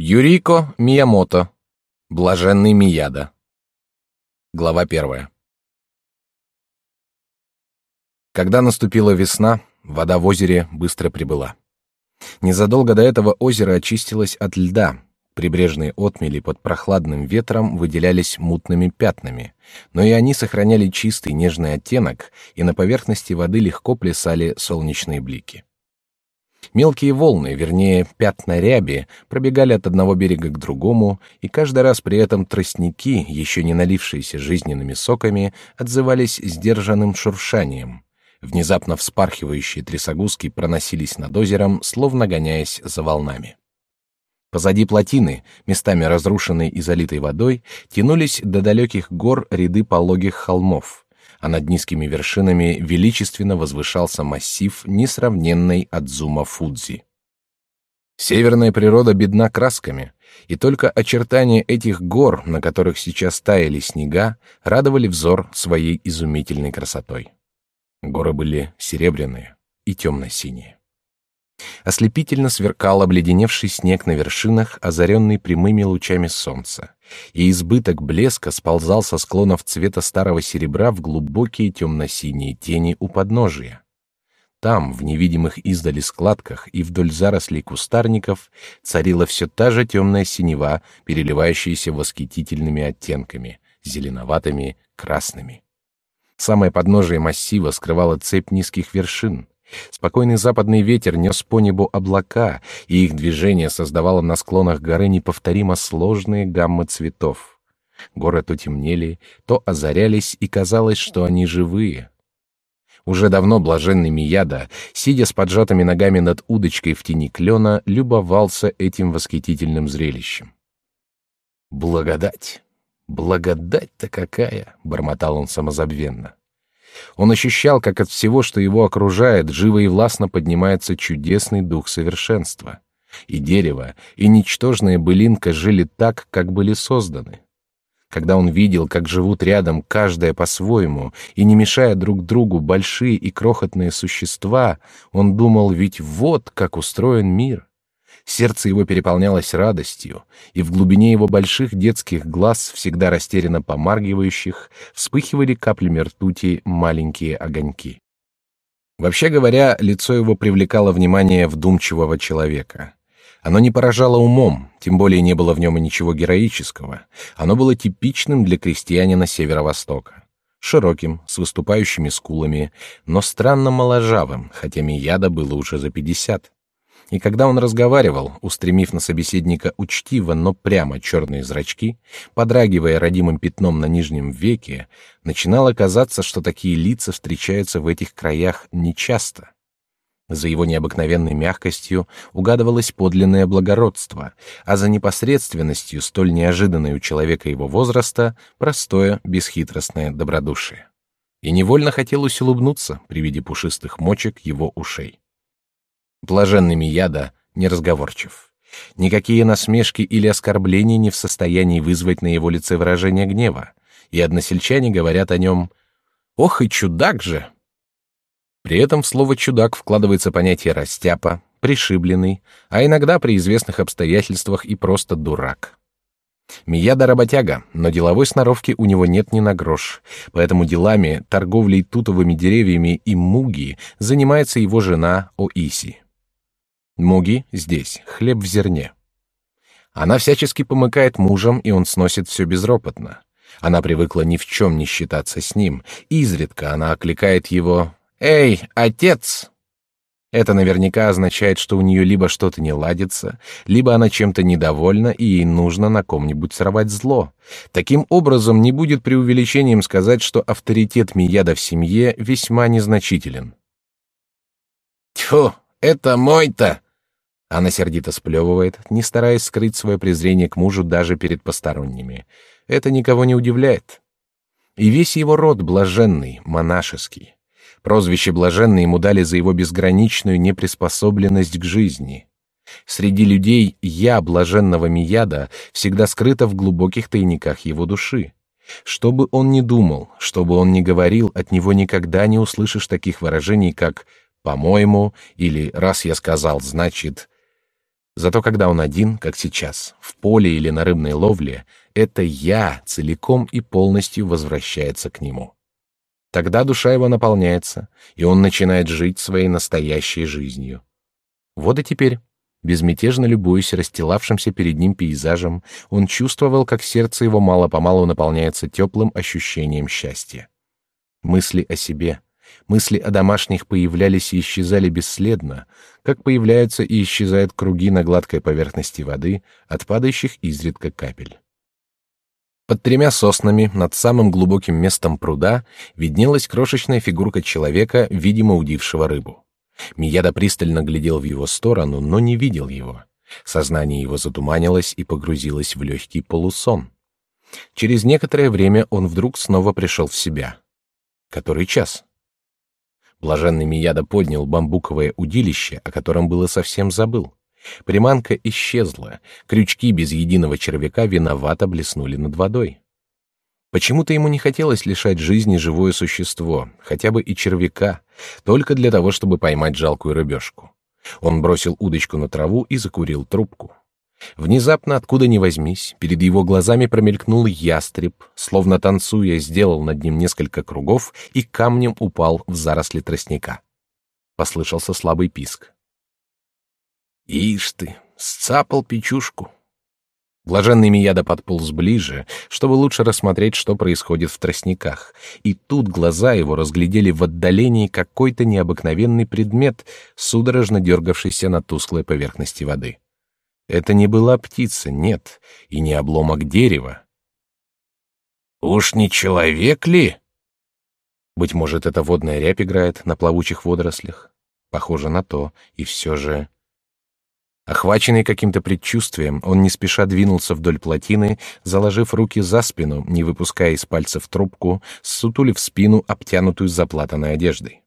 Юрико Миямото. Блаженный Мияда. Глава первая. Когда наступила весна, вода в озере быстро прибыла. Незадолго до этого озеро очистилось от льда. Прибрежные отмели под прохладным ветром выделялись мутными пятнами, но и они сохраняли чистый нежный оттенок, и на поверхности воды легко плясали солнечные блики. Мелкие волны, вернее, пятна ряби, пробегали от одного берега к другому, и каждый раз при этом тростники, еще не налившиеся жизненными соками, отзывались сдержанным шуршанием. Внезапно вспархивающие трясогузки проносились над озером, словно гоняясь за волнами. Позади плотины, местами разрушенной и залитой водой, тянулись до далеких гор ряды пологих холмов — а над низкими вершинами величественно возвышался массив несравненной Адзума Фудзи. Северная природа бедна красками, и только очертания этих гор, на которых сейчас таяли снега, радовали взор своей изумительной красотой. Горы были серебряные и темно-синие. Ослепительно сверкал обледеневший снег на вершинах, озаренный прямыми лучами солнца, и избыток блеска сползал со склонов цвета старого серебра в глубокие темно-синие тени у подножия. Там, в невидимых издали складках и вдоль зарослей кустарников, царила все та же темная синева, переливающаяся восхитительными оттенками, зеленоватыми, красными. Самое подножие массива скрывала цепь низких вершин, Спокойный западный ветер нес по небу облака, и их движение создавало на склонах горы неповторимо сложные гаммы цветов. Горы то темнели, то озарялись, и казалось, что они живые. Уже давно блаженный Мияда, сидя с поджатыми ногами над удочкой в тени клена, любовался этим восхитительным зрелищем. «Благодать! Благодать-то какая!» — бормотал он самозабвенно. Он ощущал, как от всего, что его окружает, живо и властно поднимается чудесный дух совершенства. И дерево, и ничтожная былинка жили так, как были созданы. Когда он видел, как живут рядом каждое по-своему, и не мешая друг другу большие и крохотные существа, он думал, ведь вот как устроен мир. Сердце его переполнялось радостью, и в глубине его больших детских глаз, всегда растерянно помаргивающих, вспыхивали каплями ртути маленькие огоньки. Вообще говоря, лицо его привлекало внимание вдумчивого человека. Оно не поражало умом, тем более не было в нем и ничего героического. Оно было типичным для крестьянина Северо-Востока. Широким, с выступающими скулами, но странно моложавым, хотя Мияда было уже за пятьдесят. И когда он разговаривал, устремив на собеседника учтиво, но прямо черные зрачки, подрагивая родимым пятном на нижнем веке, начинало казаться, что такие лица встречаются в этих краях нечасто. За его необыкновенной мягкостью угадывалось подлинное благородство, а за непосредственностью, столь неожиданной у человека его возраста, простое, бесхитростное добродушие. И невольно хотелось улыбнуться при виде пушистых мочек его ушей. Блаженный Мияда неразговорчив. Никакие насмешки или оскорбления не в состоянии вызвать на его лице выражение гнева, и односельчане говорят о нем «Ох и чудак же!». При этом в слово «чудак» вкладывается понятие «растяпа», «пришибленный», а иногда при известных обстоятельствах и просто «дурак». Мияда работяга, но деловой сноровки у него нет ни на грош, поэтому делами, торговлей тутовыми деревьями и муги занимается его жена Оиси. Муги здесь, хлеб в зерне. Она всячески помыкает мужем, и он сносит все безропотно. Она привыкла ни в чем не считаться с ним. Изредка она окликает его «Эй, отец!» Это наверняка означает, что у нее либо что-то не ладится, либо она чем-то недовольна, и ей нужно на ком-нибудь сорвать зло. Таким образом, не будет преувеличением сказать, что авторитет Мияда в семье весьма незначителен. «Тьфу, это мой-то!» Она сердито сплевывает, не стараясь скрыть свое презрение к мужу даже перед посторонними. Это никого не удивляет. И весь его род блаженный, монашеский. Прозвище блаженный ему дали за его безграничную неприспособленность к жизни. Среди людей «я» блаженного Мияда всегда скрыто в глубоких тайниках его души. Что бы он ни думал, что бы он ни говорил, от него никогда не услышишь таких выражений, как «по-моему» или «раз я сказал, значит...» Зато когда он один, как сейчас, в поле или на рыбной ловле, это «я» целиком и полностью возвращается к нему. Тогда душа его наполняется, и он начинает жить своей настоящей жизнью. Вот и теперь, безмятежно любуясь расстилавшимся перед ним пейзажем, он чувствовал, как сердце его мало-помалу наполняется теплым ощущением счастья. Мысли о себе, мысли о домашних появлялись и исчезали бесследно, как появляются и исчезают круги на гладкой поверхности воды от падающих изредка капель. Под тремя соснами над самым глубоким местом пруда виднелась крошечная фигурка человека, видимо, удившего рыбу. Мияда пристально глядел в его сторону, но не видел его. Сознание его затуманилось и погрузилось в легкий полусон. Через некоторое время он вдруг снова пришел в себя. Который час? Блаженный Мияда поднял бамбуковое удилище, о котором было совсем забыл. Приманка исчезла, крючки без единого червяка виновато блеснули над водой. Почему-то ему не хотелось лишать жизни живое существо, хотя бы и червяка, только для того, чтобы поймать жалкую рыбешку. Он бросил удочку на траву и закурил трубку. Внезапно, откуда ни возьмись, перед его глазами промелькнул ястреб, словно танцуя, сделал над ним несколько кругов и камнем упал в заросли тростника. Послышался слабый писк. Ишь ты, сцапал печушку. Блаженный Мияда подполз ближе, чтобы лучше рассмотреть, что происходит в тростниках, и тут глаза его разглядели в отдалении какой-то необыкновенный предмет, судорожно дергавшийся на тусклой поверхности воды. Это не была птица, нет, и не обломок дерева. «Уж не человек ли?» Быть может, это водная рябь играет на плавучих водорослях? Похоже на то, и все же... Охваченный каким-то предчувствием, он не спеша двинулся вдоль плотины, заложив руки за спину, не выпуская из пальцев трубку, ссутулив спину, обтянутую заплатанной одеждой.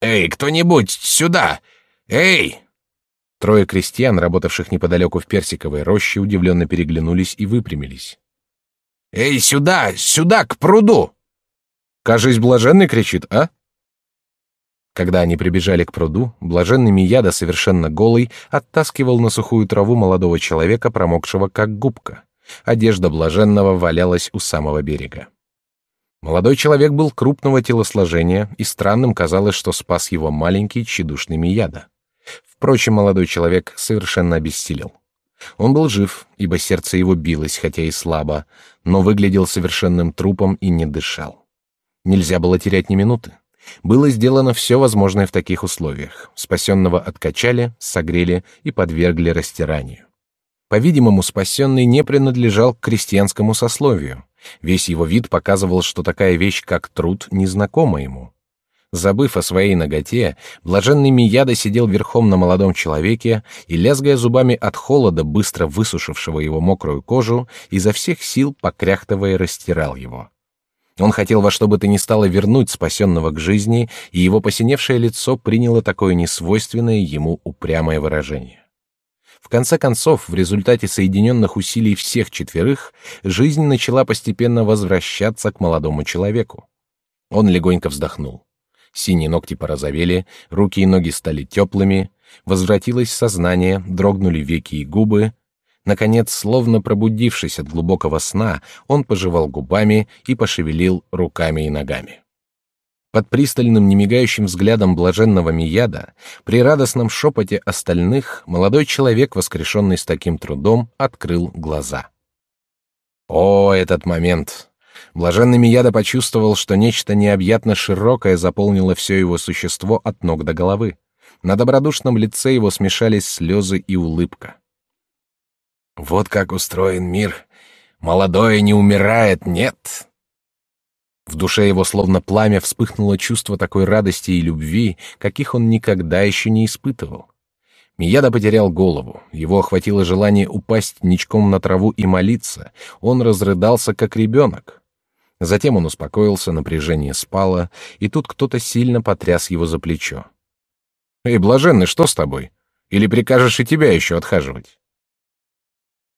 «Эй, кто-нибудь, сюда! Эй!» Трое крестьян, работавших неподалеку в персиковой роще, удивленно переглянулись и выпрямились. «Эй, сюда! Сюда, к пруду!» «Кажись, блаженный кричит, а?» Когда они прибежали к пруду, блаженный Мияда, совершенно голый, оттаскивал на сухую траву молодого человека, промокшего как губка. Одежда блаженного валялась у самого берега. Молодой человек был крупного телосложения, и странным казалось, что спас его маленький тщедушный Мияда. Впрочем, молодой человек совершенно обессилел. Он был жив, ибо сердце его билось, хотя и слабо, но выглядел совершенным трупом и не дышал. Нельзя было терять ни минуты. Было сделано все возможное в таких условиях. Спасенного откачали, согрели и подвергли растиранию. По-видимому, спасенный не принадлежал к крестьянскому сословию. Весь его вид показывал, что такая вещь, как труд, незнакома ему. Забыв о своей ноготе, блаженный Мияда сидел верхом на молодом человеке и, лязгая зубами от холода, быстро высушившего его мокрую кожу, изо всех сил, покряхтывая, растирал его. Он хотел во что бы то ни стало вернуть спасенного к жизни, и его посиневшее лицо приняло такое несвойственное ему упрямое выражение. В конце концов, в результате соединенных усилий всех четверых, жизнь начала постепенно возвращаться к молодому человеку. Он легонько вздохнул. Синие ногти порозовели, руки и ноги стали теплыми, возвратилось сознание, дрогнули веки и губы, Наконец, словно пробудившись от глубокого сна, он пожевал губами и пошевелил руками и ногами. Под пристальным, немигающим взглядом блаженного Мияда, при радостном шепоте остальных, молодой человек, воскрешенный с таким трудом, открыл глаза. О, этот момент! Блаженный Мияда почувствовал, что нечто необъятно широкое заполнило все его существо от ног до головы. На добродушном лице его смешались слезы и улыбка. Вот как устроен мир. Молодое не умирает, нет. В душе его словно пламя вспыхнуло чувство такой радости и любви, каких он никогда еще не испытывал. Мияда потерял голову. Его охватило желание упасть ничком на траву и молиться. Он разрыдался, как ребенок. Затем он успокоился, напряжение спало, и тут кто-то сильно потряс его за плечо. «Эй, блаженный, что с тобой? Или прикажешь и тебя еще отхаживать?»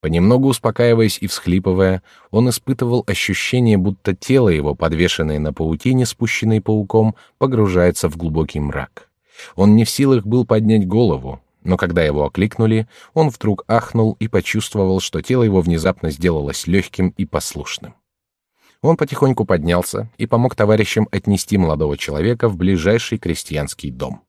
Понемногу успокаиваясь и всхлипывая, он испытывал ощущение, будто тело его, подвешенное на паутине, спущенной пауком, погружается в глубокий мрак. Он не в силах был поднять голову, Но когда его окликнули, он вдруг ахнул и почувствовал, что тело его внезапно сделалось легким и послушным. Он потихоньку поднялся и помог товарищам отнести молодого человека в ближайший крестьянский дом.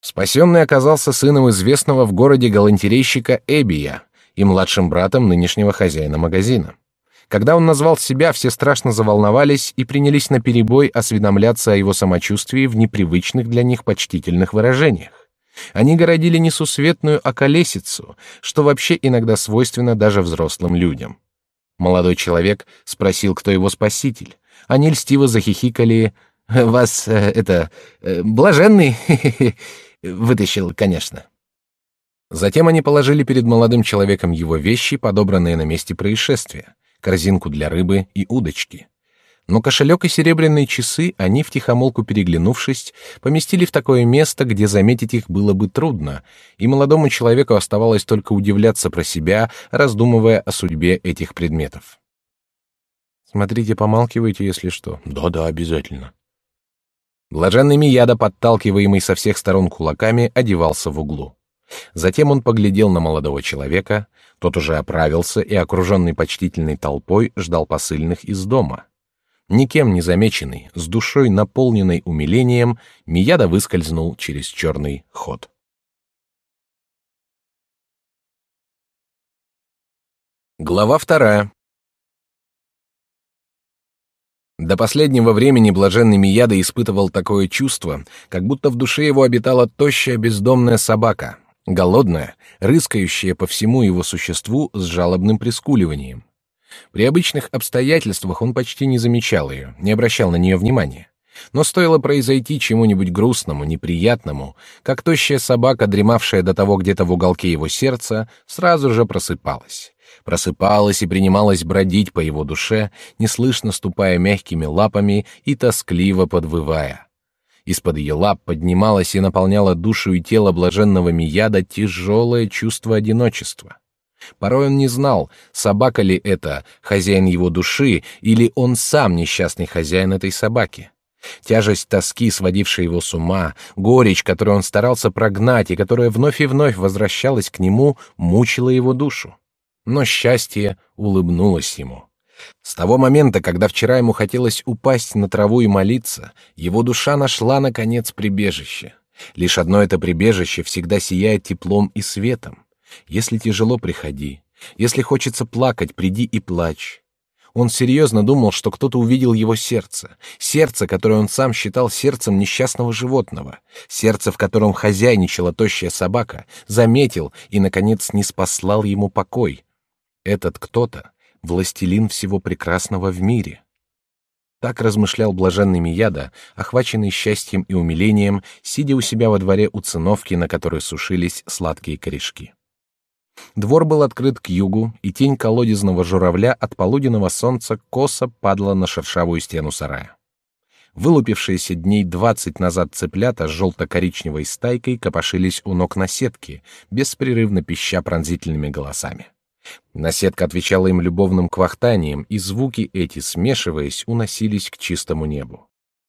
Спасенный оказался сыном известного в городе галантерейщика Эбия и младшим братом нынешнего хозяина магазина. Когда он назвал себя, все страшно заволновались и принялись наперебой осведомляться о его самочувствии в непривычных для них почтительных выражениях. Они городили несусветную околесицу, что вообще иногда свойственно даже взрослым людям. Молодой человек спросил, кто его спаситель. Они льстиво захихикали. «Вас, э, это, э, блаженный вытащил, конечно». Затем они положили перед молодым человеком его вещи, подобранные на месте происшествия, корзинку для рыбы и удочки. Но кошелек и серебряные часы они, втихомолку переглянувшись, поместили в такое место, где заметить их было бы трудно, и молодому человеку оставалось только удивляться про себя, раздумывая о судьбе этих предметов. «Смотрите, помалкивайте, если что». «Да-да, обязательно». Блаженный Мияда, подталкиваемый со всех сторон кулаками, одевался в углу. Затем он поглядел на молодого человека, тот уже оправился и, окруженный почтительной толпой, ждал посыльных из дома. Никем не замеченный, с душой наполненной умилением, Мияда выскользнул через черный ход. Глава вторая. До последнего времени блаженный Мияда испытывал такое чувство, как будто в душе его обитала тощая бездомная собака, голодная, рыскающая по всему его существу с жалобным прискуливанием. При обычных обстоятельствах он почти не замечал ее, не обращал на нее внимания. Но стоило произойти чему-нибудь грустному, неприятному, как тощая собака, дремавшая до того где-то в уголке его сердца, сразу же просыпалась. Просыпалась и принималась бродить по его душе, неслышно ступая мягкими лапами и тоскливо подвывая. Из-под ее лап поднималась и наполняла душу и тело блаженного Мияда тяжелое чувство одиночества. Порой он не знал, собака ли это, хозяин его души, или он сам несчастный хозяин этой собаки. Тяжесть тоски, сводившая его с ума, горечь, которую он старался прогнать и которая вновь и вновь возвращалась к нему, мучила его душу. Но счастье улыбнулось ему. С того момента, когда вчера ему хотелось упасть на траву и молиться, его душа нашла, наконец, прибежище. Лишь одно это прибежище всегда сияет теплом и светом. Если тяжело, приходи. Если хочется плакать, приди и плачь. Он серьезно думал, что кто-то увидел его сердце, сердце, которое он сам считал сердцем несчастного животного, сердце, в котором хозяйничала тощая собака, заметил и, наконец, не спаслал ему покой. Этот кто-то — властелин всего прекрасного в мире. Так размышлял блаженный Мияда, охваченный счастьем и умилением, сидя у себя во дворе у циновки, на которой сушились сладкие корешки. Двор был открыт к югу, и тень колодезного журавля от полуденного солнца косо падала на шершавую стену сарая. Вылупившиеся дней двадцать назад цыплята с желто-коричневой стайкой копошились у ног наседки, беспрерывно пища пронзительными голосами. Наседка отвечала им любовным квахтанием, и звуки эти, смешиваясь, уносились к чистому небу.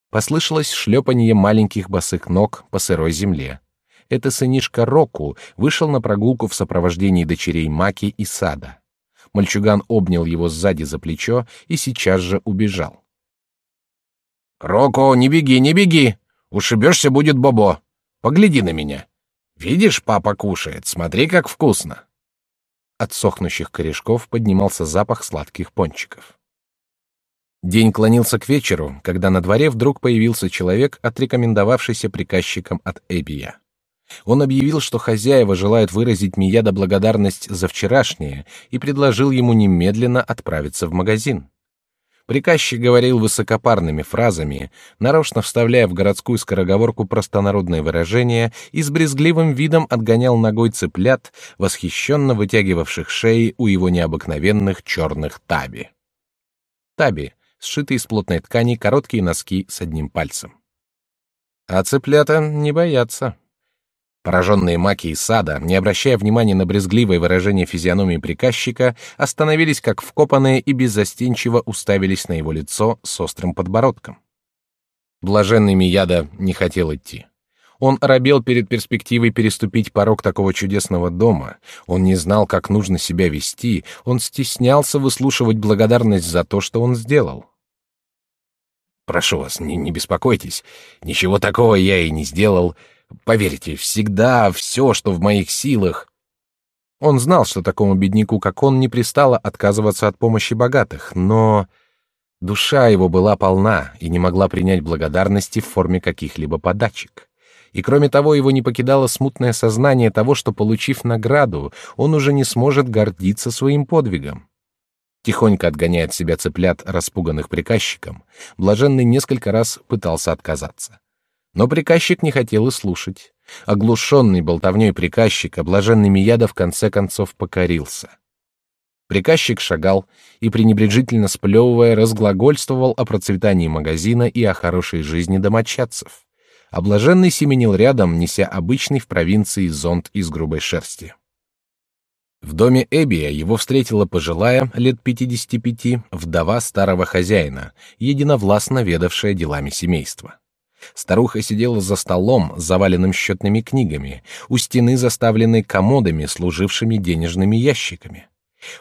Послышалось шлепанье маленьких босых ног по сырой земле это сынишка Року вышел на прогулку в сопровождении дочерей Маки и Сада. Мальчуган обнял его сзади за плечо и сейчас же убежал. «Року, не беги, не беги! Ушибешься, будет Бобо! Погляди на меня! Видишь, папа кушает, смотри, как вкусно!» От сохнущих корешков поднимался запах сладких пончиков. День клонился к вечеру, когда на дворе вдруг появился человек, отрекомендовавшийся приказчиком от Эбия. Он объявил, что хозяева желают выразить Мияда благодарность за вчерашнее и предложил ему немедленно отправиться в магазин. Приказчик говорил высокопарными фразами, нарочно вставляя в городскую скороговорку простонародные выражения и с брезгливым видом отгонял ногой цыплят, восхищенно вытягивавших шеи у его необыкновенных черных таби. Таби — сшитые из плотной ткани короткие носки с одним пальцем. А цыплята не боятся. Пораженные маки и сада, не обращая внимания на брезгливое выражение физиономии приказчика, остановились как вкопанные и беззастенчиво уставились на его лицо с острым подбородком. Блаженный Мияда не хотел идти. Он оробел перед перспективой переступить порог такого чудесного дома. Он не знал, как нужно себя вести. Он стеснялся выслушивать благодарность за то, что он сделал. Прошу вас, не, не беспокойтесь. Ничего такого я и не сделал. Поверьте, всегда все, что в моих силах. Он знал, что такому бедняку, как он, не пристало отказываться от помощи богатых, но душа его была полна и не могла принять благодарности в форме каких-либо подачек и кроме того его не покидало смутное сознание того, что, получив награду, он уже не сможет гордиться своим подвигом. Тихонько отгоняя от себя цыплят, распуганных приказчиком, блаженный несколько раз пытался отказаться. Но приказчик не хотел и слушать. Оглушенный болтовней приказчика, блаженный Мияда в конце концов покорился. Приказчик шагал и, пренебрежительно сплевывая, разглагольствовал о процветании магазина и о хорошей жизни домочадцев а блаженный семенил рядом, неся обычный в провинции зонт из грубой шерсти. В доме Эбия его встретила пожилая, лет пятидесяти пяти, вдова старого хозяина, единовластно ведавшая делами семейства. Старуха сидела за столом, заваленным счетными книгами, у стены заставленной комодами, служившими денежными ящиками.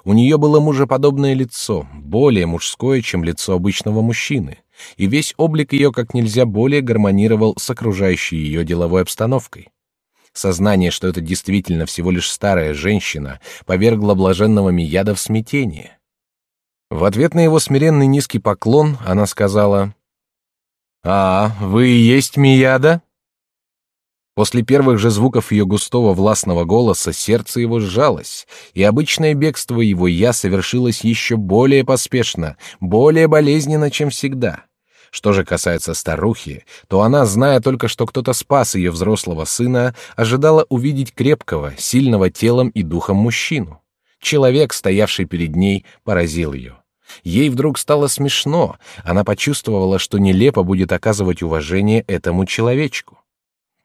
У нее было мужеподобное лицо, более мужское, чем лицо обычного мужчины, и весь облик ее как нельзя более гармонировал с окружающей ее деловой обстановкой. Сознание, что это действительно всего лишь старая женщина, повергло блаженного Мияда в смятение. В ответ на его смиренный низкий поклон она сказала: "А, вы и есть Мияда?" После первых же звуков ее густого властного голоса сердце его сжалось, и обычное бегство его я совершилось еще более поспешно, более болезненно, чем всегда. Что же касается старухи, то она, зная только, что кто-то спас ее взрослого сына, ожидала увидеть крепкого, сильного телом и духом мужчину. Человек, стоявший перед ней, поразил ее. Ей вдруг стало смешно. Она почувствовала, что нелепо будет оказывать уважение этому человечку.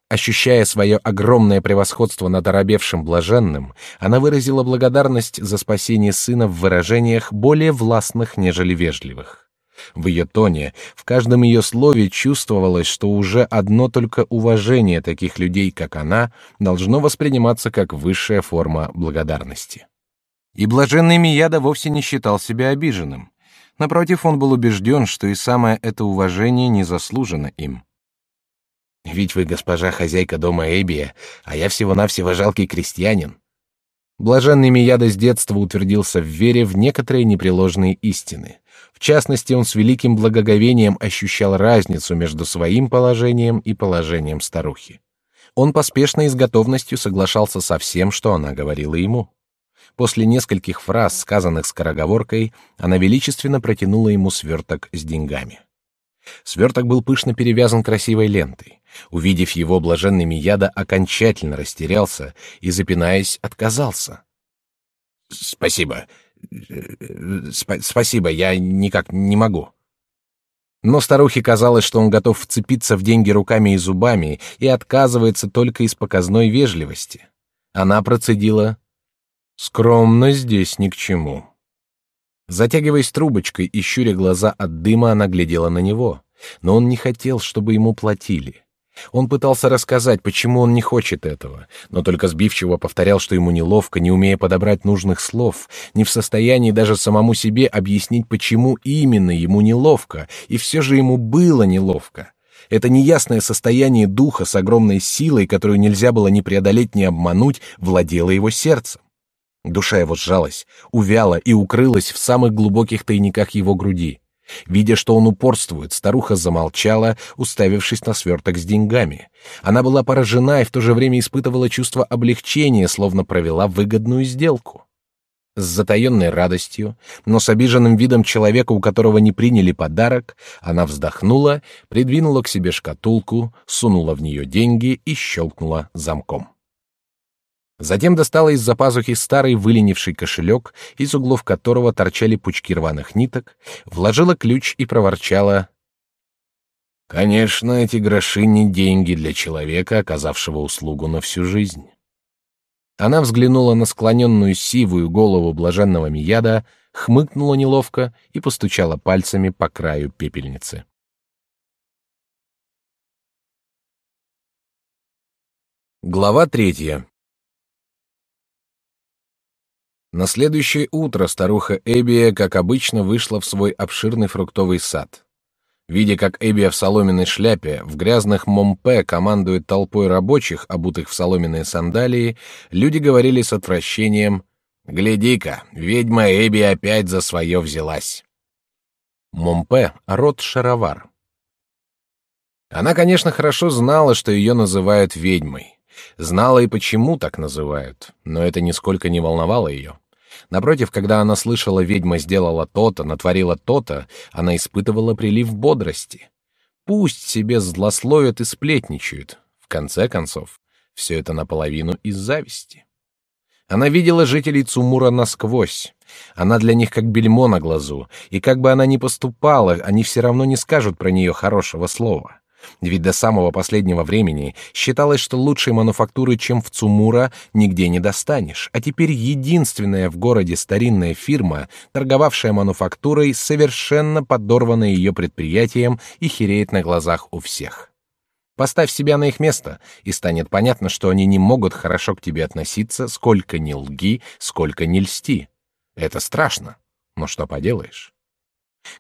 Ощущая свое огромное превосходство над оробевшим блаженным, она выразила благодарность за спасение сына в выражениях более властных, нежели вежливых. В ее тоне, в каждом ее слове чувствовалось, что уже одно только уважение таких людей, как она, должно восприниматься как высшая форма благодарности. И блаженный Мияда вовсе не считал себя обиженным. Напротив, он был убежден, что и самое это уважение не заслужено им. «Ведь вы госпожа хозяйка дома Эбия, а я всего-навсего жалкий крестьянин». Блаженный Мияда с детства утвердился в вере в некоторые непреложные истины. В частности, он с великим благоговением ощущал разницу между своим положением и положением старухи. Он поспешно и с готовностью соглашался со всем, что она говорила ему. После нескольких фраз, сказанных скороговоркой, она величественно протянула ему сверток с деньгами. Сверток был пышно перевязан красивой лентой. Увидев его, блаженный Мияда окончательно растерялся и, запинаясь, отказался. «Спасибо, Сп спасибо, я никак не могу. Но старухе казалось, что он готов вцепиться в деньги руками и зубами и отказывается только из показной вежливости. Она процедила: "Скромно здесь ни к чему". Затягиваясь трубочкой и щуря глаза от дыма, она глядела на него, но он не хотел, чтобы ему платили. Он пытался рассказать, почему он не хочет этого, но только сбивчиво повторял, что ему неловко, не умея подобрать нужных слов, не в состоянии даже самому себе объяснить, почему именно ему неловко, и все же ему было неловко. Это неясное состояние духа с огромной силой, которую нельзя было ни преодолеть, ни обмануть, владело его сердцем. Душа его сжалась, увяла и укрылась в самых глубоких тайниках его груди. Видя, что он упорствует, старуха замолчала, уставившись на сверток с деньгами. Она была поражена и в то же время испытывала чувство облегчения, словно провела выгодную сделку. С затаенной радостью, но с обиженным видом человека, у которого не приняли подарок, она вздохнула, придвинула к себе шкатулку, сунула в нее деньги и щелкнула замком. Затем достала из-за пазухи старый выленивший кошелек, из углов которого торчали пучки рваных ниток, вложила ключ и проворчала: "Конечно, эти гроши не деньги для человека, оказавшего услугу на всю жизнь". Она взглянула на склоненную сивую голову блаженного Мияда, хмыкнула неловко и постучала пальцами по краю пепельницы. Глава третья. На следующее утро старуха Эбия, как обычно, вышла в свой обширный фруктовый сад. Видя, как Эбия в соломенной шляпе, в грязных момпе командует толпой рабочих, обутых в соломенные сандалии, люди говорили с отвращением «Гляди-ка, ведьма Эбия опять за свое взялась». Момпе — род шаровар. Она, конечно, хорошо знала, что ее называют ведьмой. Знала и почему так называют, но это нисколько не волновало ее. Напротив, когда она слышала «ведьма сделала то-то, натворила то-то», она испытывала прилив бодрости. Пусть себе злословят и сплетничают. В конце концов, все это наполовину из зависти. Она видела жителей Цумура насквозь. Она для них как бельмо на глазу, и как бы она ни поступала, они все равно не скажут про нее хорошего слова. Ведь до самого последнего времени считалось, что лучшей мануфактуры, чем в Цумура, нигде не достанешь, а теперь единственная в городе старинная фирма, торговавшая мануфактурой, совершенно подорвана ее предприятием и хереет на глазах у всех. Поставь себя на их место, и станет понятно, что они не могут хорошо к тебе относиться, сколько ни лги, сколько ни льсти. Это страшно, но что поделаешь.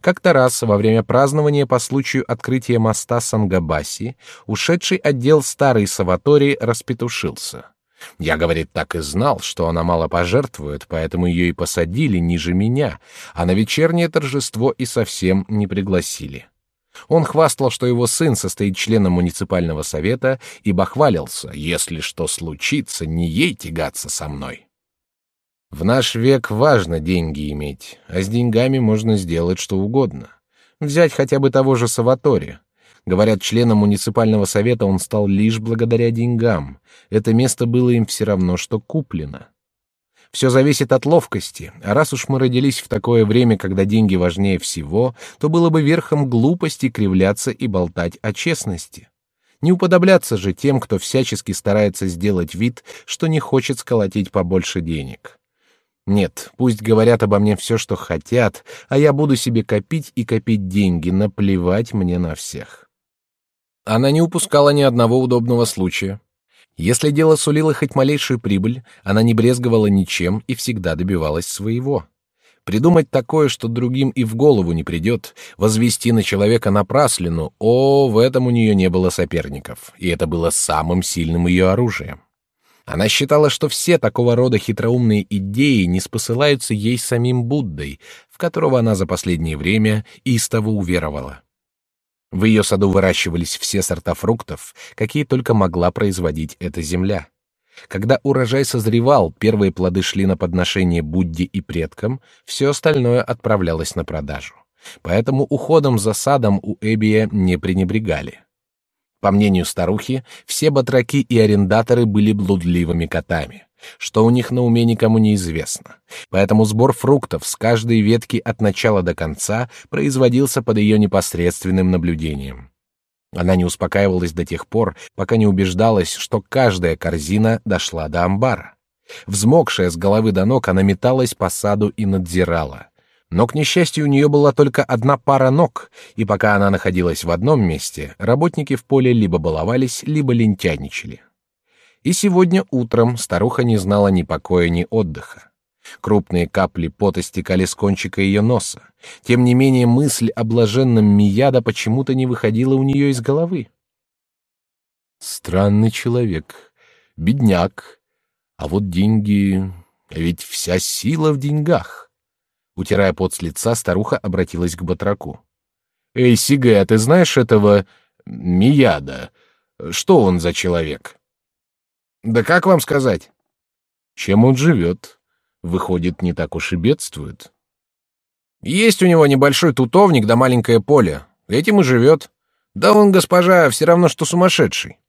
Как-то раз во время празднования по случаю открытия моста Сангабаси ушедший отдел старой Саватори распетушился. Я, говорит, так и знал, что она мало пожертвует, поэтому ее и посадили ниже меня, а на вечернее торжество и совсем не пригласили. Он хвастал, что его сын состоит членом муниципального совета, и бахвалился, если что случится, не ей тягаться со мной. В наш век важно деньги иметь, а с деньгами можно сделать что угодно. Взять хотя бы того же Саватори. Говорят, членом муниципального совета он стал лишь благодаря деньгам. Это место было им все равно, что куплено. Все зависит от ловкости, а раз уж мы родились в такое время, когда деньги важнее всего, то было бы верхом глупости кривляться и болтать о честности. Не уподобляться же тем, кто всячески старается сделать вид, что не хочет сколотить побольше денег. Нет, пусть говорят обо мне все, что хотят, а я буду себе копить и копить деньги, наплевать мне на всех. Она не упускала ни одного удобного случая. Если дело сулило хоть малейшую прибыль, она не брезговала ничем и всегда добивалась своего. Придумать такое, что другим и в голову не придет, возвести на человека напраслину, о, в этом у нее не было соперников, и это было самым сильным ее оружием. Она считала, что все такого рода хитроумные идеи не спосылаются ей самим Буддой, в которого она за последнее время истово уверовала. В ее саду выращивались все сорта фруктов, какие только могла производить эта земля. Когда урожай созревал, первые плоды шли на подношение Будде и предкам, все остальное отправлялось на продажу. Поэтому уходом за садом у Эбия не пренебрегали. По мнению старухи, все батраки и арендаторы были блудливыми котами. Что у них на уме никому не известно. Поэтому сбор фруктов с каждой ветки от начала до конца производился под ее непосредственным наблюдением. Она не успокаивалась до тех пор, пока не убеждалась, что каждая корзина дошла до амбара. Взмокшая с головы до ног, она металась по саду и надзирала. Но, к несчастью, у нее была только одна пара ног, и пока она находилась в одном месте, работники в поле либо баловались, либо лентяничали. И сегодня утром старуха не знала ни покоя, ни отдыха. Крупные капли пота стекали с кончика ее носа. Тем не менее, мысль о блаженном Мияда почему-то не выходила у нее из головы. Странный человек, бедняк, а вот деньги, ведь вся сила в деньгах. Утирая пот с лица, старуха обратилась к батраку. «Эй, Сигэ, а ты знаешь этого... Мияда? Что он за человек?» «Да как вам сказать?» «Чем он живет? Выходит, не так уж и бедствует». «Есть у него небольшой тутовник да маленькое поле. Этим и живет. Да он, госпожа, все равно, что сумасшедший».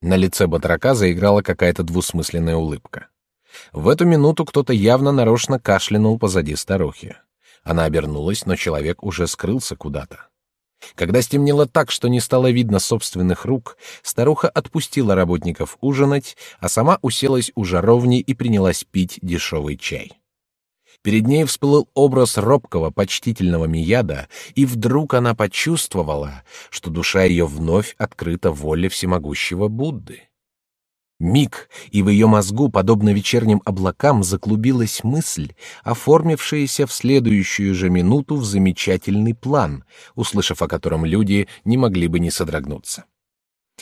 На лице батрака заиграла какая-то двусмысленная улыбка. В эту минуту кто-то явно нарочно кашлянул позади старухи. Она обернулась, но человек уже скрылся куда-то. Когда стемнело так, что не стало видно собственных рук, старуха отпустила работников ужинать, а сама уселась у жаровни и принялась пить дешевый чай. Перед ней всплыл образ робкого, почтительного Мияда, и вдруг она почувствовала, что душа ее вновь открыта воле всемогущего Будды. Миг, и в ее мозгу, подобно вечерним облакам, заклубилась мысль, оформившаяся в следующую же минуту в замечательный план, услышав о котором люди не могли бы не содрогнуться.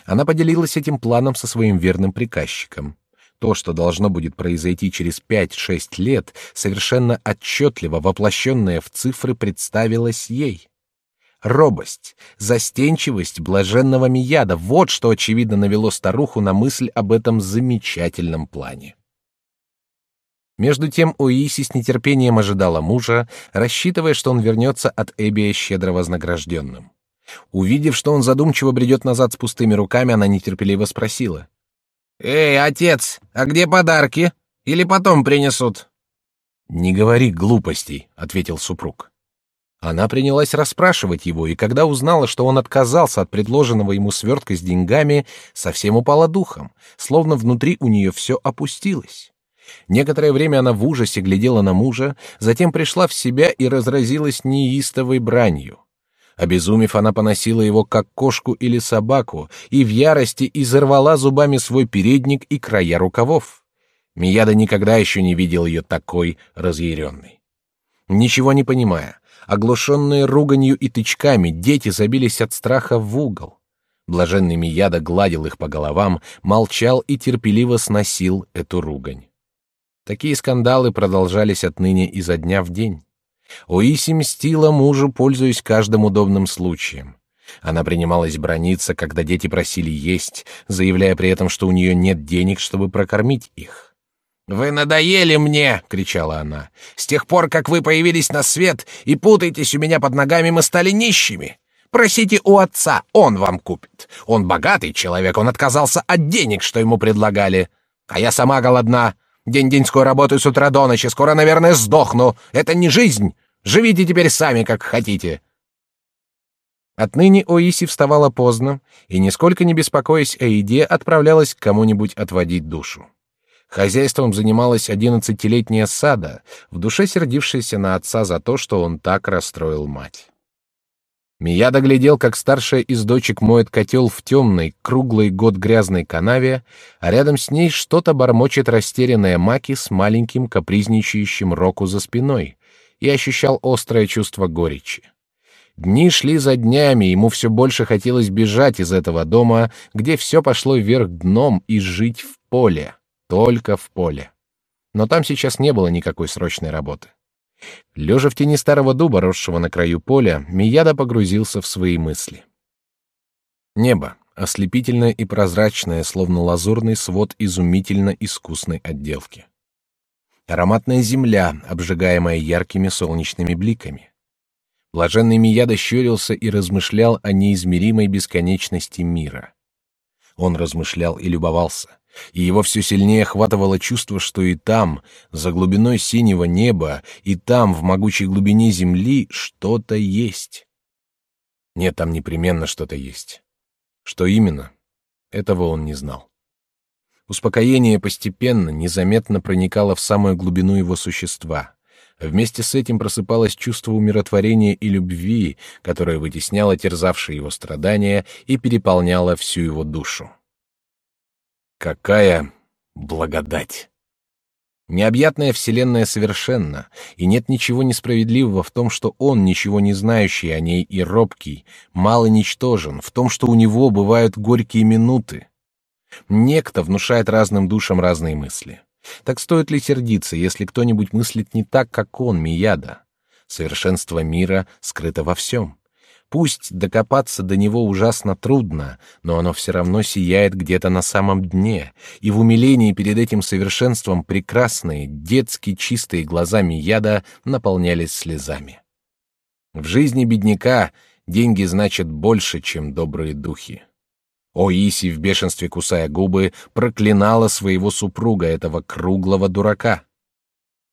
Она поделилась этим планом со своим верным приказчиком. То, что должно будет произойти через пять-шесть лет, совершенно отчетливо воплощенное в цифры представилось ей. Робость, застенчивость блаженного Мияда — вот что, очевидно, навело старуху на мысль об этом замечательном плане. Между тем Оиси с нетерпением ожидала мужа, рассчитывая, что он вернется от Эбия щедро вознагражденным. Увидев, что он задумчиво бредет назад с пустыми руками, она нетерпеливо спросила. «Эй, отец, а где подарки? Или потом принесут?» «Не говори глупостей», — ответил супруг. Она принялась расспрашивать его, и когда узнала, что он отказался от предложенного ему свертка с деньгами, совсем упала духом, словно внутри у нее все опустилось. Некоторое время она в ужасе глядела на мужа, затем пришла в себя и разразилась неистовой бранью. Обезумев, она поносила его как кошку или собаку и в ярости изорвала зубами свой передник и края рукавов. Мияда никогда еще не видел ее такой разъяренной. Ничего не понимая, Оглушенные руганью и тычками, дети забились от страха в угол. Блаженный Мияда гладил их по головам, молчал и терпеливо сносил эту ругань. Такие скандалы продолжались отныне изо дня в день. Оиси мстила мужу, пользуясь каждым удобным случаем. Она принималась брониться, когда дети просили есть, заявляя при этом, что у нее нет денег, чтобы прокормить их. «Вы надоели мне!» — кричала она. «С тех пор, как вы появились на свет и путаетесь у меня под ногами, мы стали нищими. Просите у отца, он вам купит. Он богатый человек, он отказался от денег, что ему предлагали. А я сама голодна. День-деньской работаю с утра до ночи, скоро, наверное, сдохну. Это не жизнь. Живите теперь сами, как хотите». Отныне Оиси вставала поздно и, нисколько не беспокоясь о еде, отправлялась к кому-нибудь отводить душу. Хозяйством занималась одиннадцатилетняя Сада, в душе сердившаяся на отца за то, что он так расстроил мать. Мияда глядел, как старшая из дочек моет котел в темной, круглой год грязной канаве, а рядом с ней что-то бормочет растерянная Маки с маленьким капризничающим Року за спиной, и ощущал острое чувство горечи. Дни шли за днями, ему все больше хотелось бежать из этого дома, где все пошло вверх дном, и жить в поле. Только в поле. Но там сейчас не было никакой срочной работы. Лежа в тени старого дуба, росшего на краю поля, Мияда погрузился в свои мысли. Небо, ослепительное и прозрачное, словно лазурный свод изумительно искусной отделки. Ароматная земля, обжигаемая яркими солнечными бликами. Блаженный Мияда щурился и размышлял о неизмеримой бесконечности мира. Он размышлял и любовался и его все сильнее охватывало чувство, что и там, за глубиной синего неба, и там, в могучей глубине земли, что-то есть. Нет, там непременно что-то есть. Что именно? Этого он не знал. Успокоение постепенно, незаметно проникало в самую глубину его существа. Вместе с этим просыпалось чувство умиротворения и любви, которое вытесняло терзавшие его страдания и переполняло всю его душу. Какая благодать! Необъятная вселенная совершенна, и нет ничего несправедливого в том, что он, ничего не знающий о ней и робкий, мало ничтожен, в том, что у него бывают горькие минуты. Некто внушает разным душам разные мысли. Так стоит ли сердиться, если кто-нибудь мыслит не так, как он, Мияда? Совершенство мира скрыто во всем. Пусть докопаться до него ужасно трудно, но оно все равно сияет где-то на самом дне, и в умилении перед этим совершенством прекрасные, детски чистые глаза Мияда наполнялись слезами. В жизни бедняка деньги значат больше, чем добрые духи. О Иси в бешенстве кусая губы проклинала своего супруга, этого круглого дурака.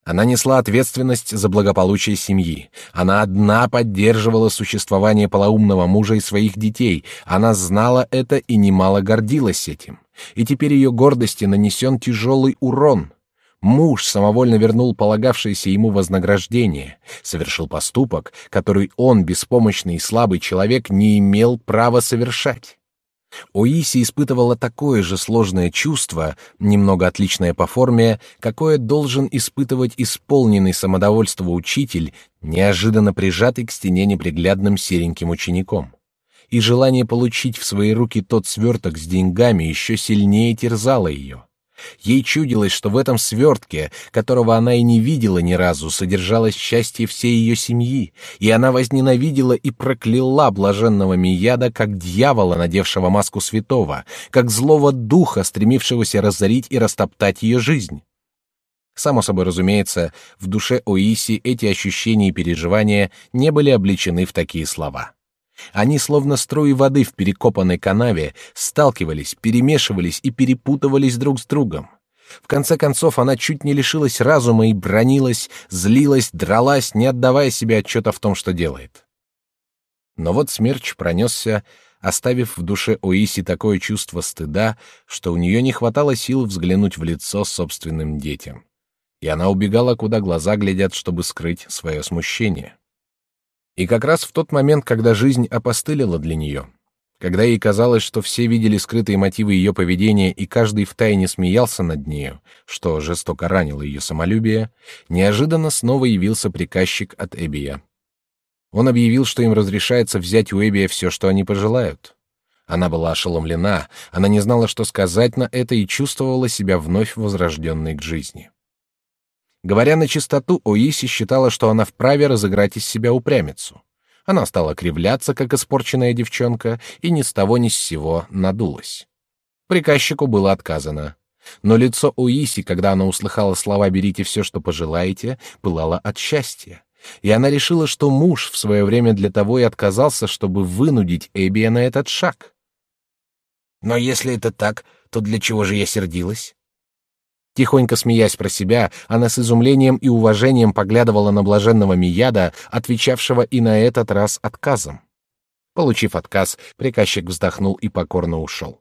Она несла ответственность за благополучие семьи. Она одна поддерживала существование полоумного мужа и своих детей. Она знала это и немало гордилась этим. И теперь ее гордости нанесен тяжелый урон. Муж самовольно вернул полагавшееся ему вознаграждение, совершил поступок, который он, беспомощный и слабый человек, не имел права совершать. Оиси испытывала такое же сложное чувство, немного отличное по форме, какое должен испытывать исполненный самодовольства учитель, неожиданно прижатый к стене неприглядным сереньким учеником. И желание получить в свои руки тот сверток с деньгами еще сильнее терзало ее. Ей чудилось, что в этом свертке, которого она и не видела ни разу, содержалось счастье всей ее семьи, и она возненавидела и прокляла блаженного Мияда как дьявола, надевшего маску святого, как злого духа, стремившегося разорить и растоптать ее жизнь. Само собой разумеется, в душе Оиси эти ощущения и переживания не были обличены в такие слова. Они, словно струи воды в перекопанной канаве, сталкивались, перемешивались и перепутывались друг с другом. В конце концов, она чуть не лишилась разума и бронилась, злилась, дралась, не отдавая себе отчета в том, что делает. Но вот смерч пронесся, оставив в душе Оиси такое чувство стыда, что у нее не хватало сил взглянуть в лицо собственным детям. И она убегала, куда глаза глядят, чтобы скрыть свое смущение. И как раз в тот момент, когда жизнь опостылила для нее, когда ей казалось, что все видели скрытые мотивы ее поведения и каждый втайне смеялся над нею, что жестоко ранило ее самолюбие, неожиданно снова явился приказчик от Эбия. Он объявил, что им разрешается взять у Эбия все, что они пожелают. Она была ошеломлена, она не знала, что сказать на это и чувствовала себя вновь возрожденной к жизни. Говоря на чистоту, Оиси считала, что она вправе разыграть из себя упрямицу. Она стала кривляться, как испорченная девчонка, и ни с того ни с сего надулась. Приказчику было отказано. Но лицо Уиси, когда она услыхала слова «берите все, что пожелаете», пылало от счастья. И она решила, что муж в свое время для того и отказался, чтобы вынудить Эбия на этот шаг. «Но если это так, то для чего же я сердилась? Тихонько смеясь про себя, она с изумлением и уважением поглядывала на блаженного Мияда, отвечавшего и на этот раз отказом. Получив отказ, приказчик вздохнул и покорно ушел.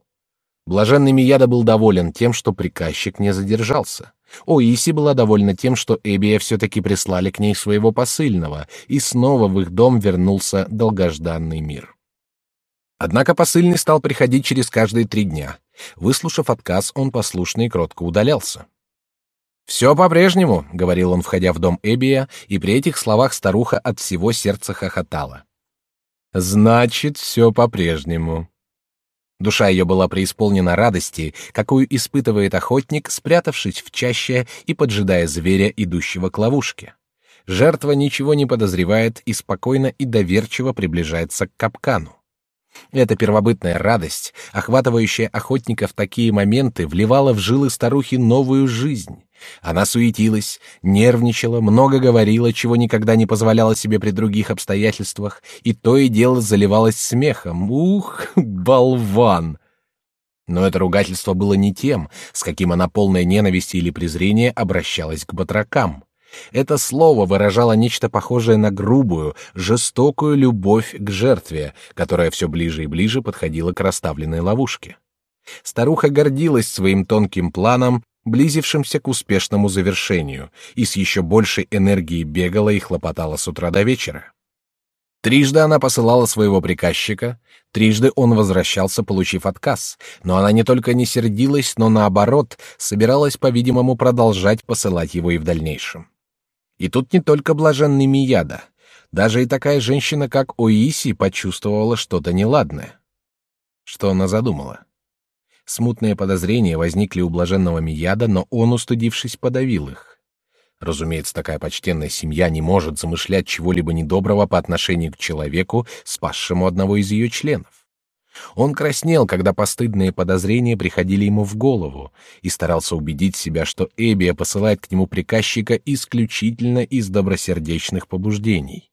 Блаженный Мияда был доволен тем, что приказчик не задержался. Оиси была довольна тем, что Эбия все-таки прислали к ней своего посыльного, и снова в их дом вернулся долгожданный мир. Однако посыльный стал приходить через каждые три дня. Выслушав отказ, он послушно и кротко удалялся. «Все по-прежнему», — говорил он, входя в дом Эбия, и при этих словах старуха от всего сердца хохотала. «Значит, все по-прежнему». Душа ее была преисполнена радости, какую испытывает охотник, спрятавшись в чаще и поджидая зверя, идущего к ловушке. Жертва ничего не подозревает и спокойно и доверчиво приближается к капкану. Эта первобытная радость, охватывающая охотника в такие моменты, вливала в жилы старухи новую жизнь. Она суетилась, нервничала, много говорила, чего никогда не позволяла себе при других обстоятельствах, и то и дело заливалась смехом. Ух, болван! Но это ругательство было не тем, с каким она полная ненависти или презрения обращалась к батракам. Это слово выражало нечто похожее на грубую, жестокую любовь к жертве, которая все ближе и ближе подходила к расставленной ловушке. Старуха гордилась своим тонким планом, близившимся к успешному завершению, и с еще большей энергией бегала и хлопотала с утра до вечера. Трижды она посылала своего приказчика, трижды он возвращался, получив отказ, но она не только не сердилась, но наоборот собиралась, по-видимому, продолжать посылать его и в дальнейшем. И тут не только блаженный Мияда. Даже и такая женщина, как Оиси, почувствовала что-то неладное. Что она задумала? Смутные подозрения возникли у блаженного Мияда, но он, устыдившись, подавил их. Разумеется, такая почтенная семья не может замышлять чего-либо недоброго по отношению к человеку, спасшему одного из ее членов. Он краснел, когда постыдные подозрения приходили ему в голову, и старался убедить себя, что Эбия посылает к нему приказчика исключительно из добросердечных побуждений.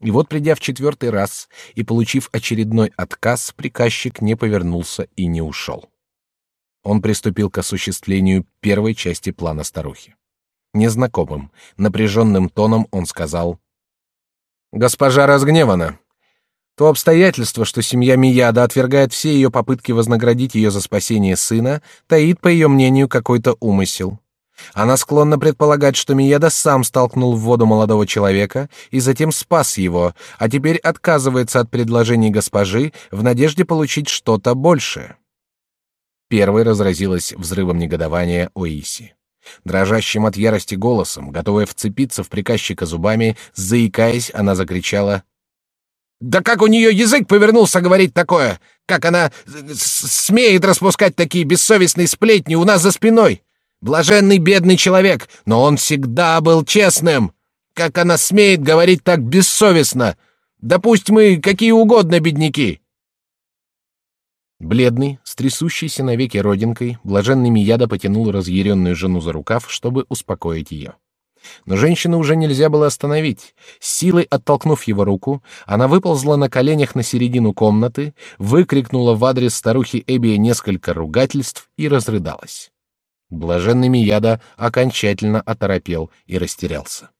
И вот, придя в четвертый раз и получив очередной отказ, приказчик не повернулся и не ушел. Он приступил к осуществлению первой части плана старухи. Незнакомым, напряженным тоном он сказал: "Госпожа разгневана. То обстоятельство, что семья Мияда отвергает все ее попытки вознаградить ее за спасение сына, таит, по ее мнению, какой-то умысел. Она склонна предполагать, что Миеда сам столкнул в воду молодого человека и затем спас его, а теперь отказывается от предложений госпожи в надежде получить что-то большее. Первой разразилась взрывом негодования Оиси. Дрожащим от ярости голосом, готовая вцепиться в приказчика зубами, заикаясь, она закричала: "Да как у нее язык повернулся говорить такое? Как она смеет распускать такие бессовестные сплетни у нас за спиной? Блаженный бедный человек, но он всегда был честным. Как она смеет говорить так бессовестно? Да пусть мы какие угодно бедняки. Бледный, с трясущейся навеки родинкой, блаженный Мияда потянул разъяренную жену за рукав, чтобы успокоить ее. Но женщину уже нельзя было остановить. силой оттолкнув его руку, она выползла на коленях на середину комнаты, выкрикнула в адрес старухи Эбби несколько ругательств и разрыдалась. Блаженный Мияда окончательно оторопел и растерялся.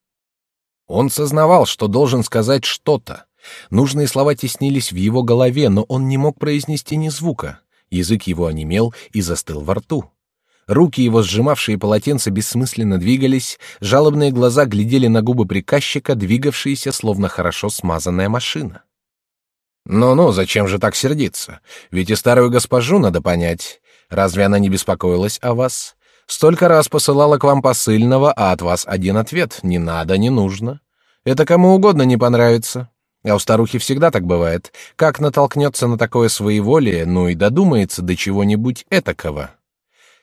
Он сознавал, что должен сказать что-то. Нужные слова теснились в его голове, но он не мог произнести ни звука. Язык его онемел и застыл во рту. Руки его, сжимавшие полотенце, бессмысленно двигались, жалобные глаза глядели на губы приказчика, двигавшиеся, словно хорошо смазанная машина. «Ну-ну, зачем же так сердиться? Ведь и старую госпожу надо понять. Разве она не беспокоилась о вас? Столько раз посылала к вам посыльного, а от вас один ответ — не надо, не нужно. Это кому угодно не понравится. А у старухи всегда так бывает. Как натолкнется на такое своеволие, ну и додумается до чего-нибудь этакого.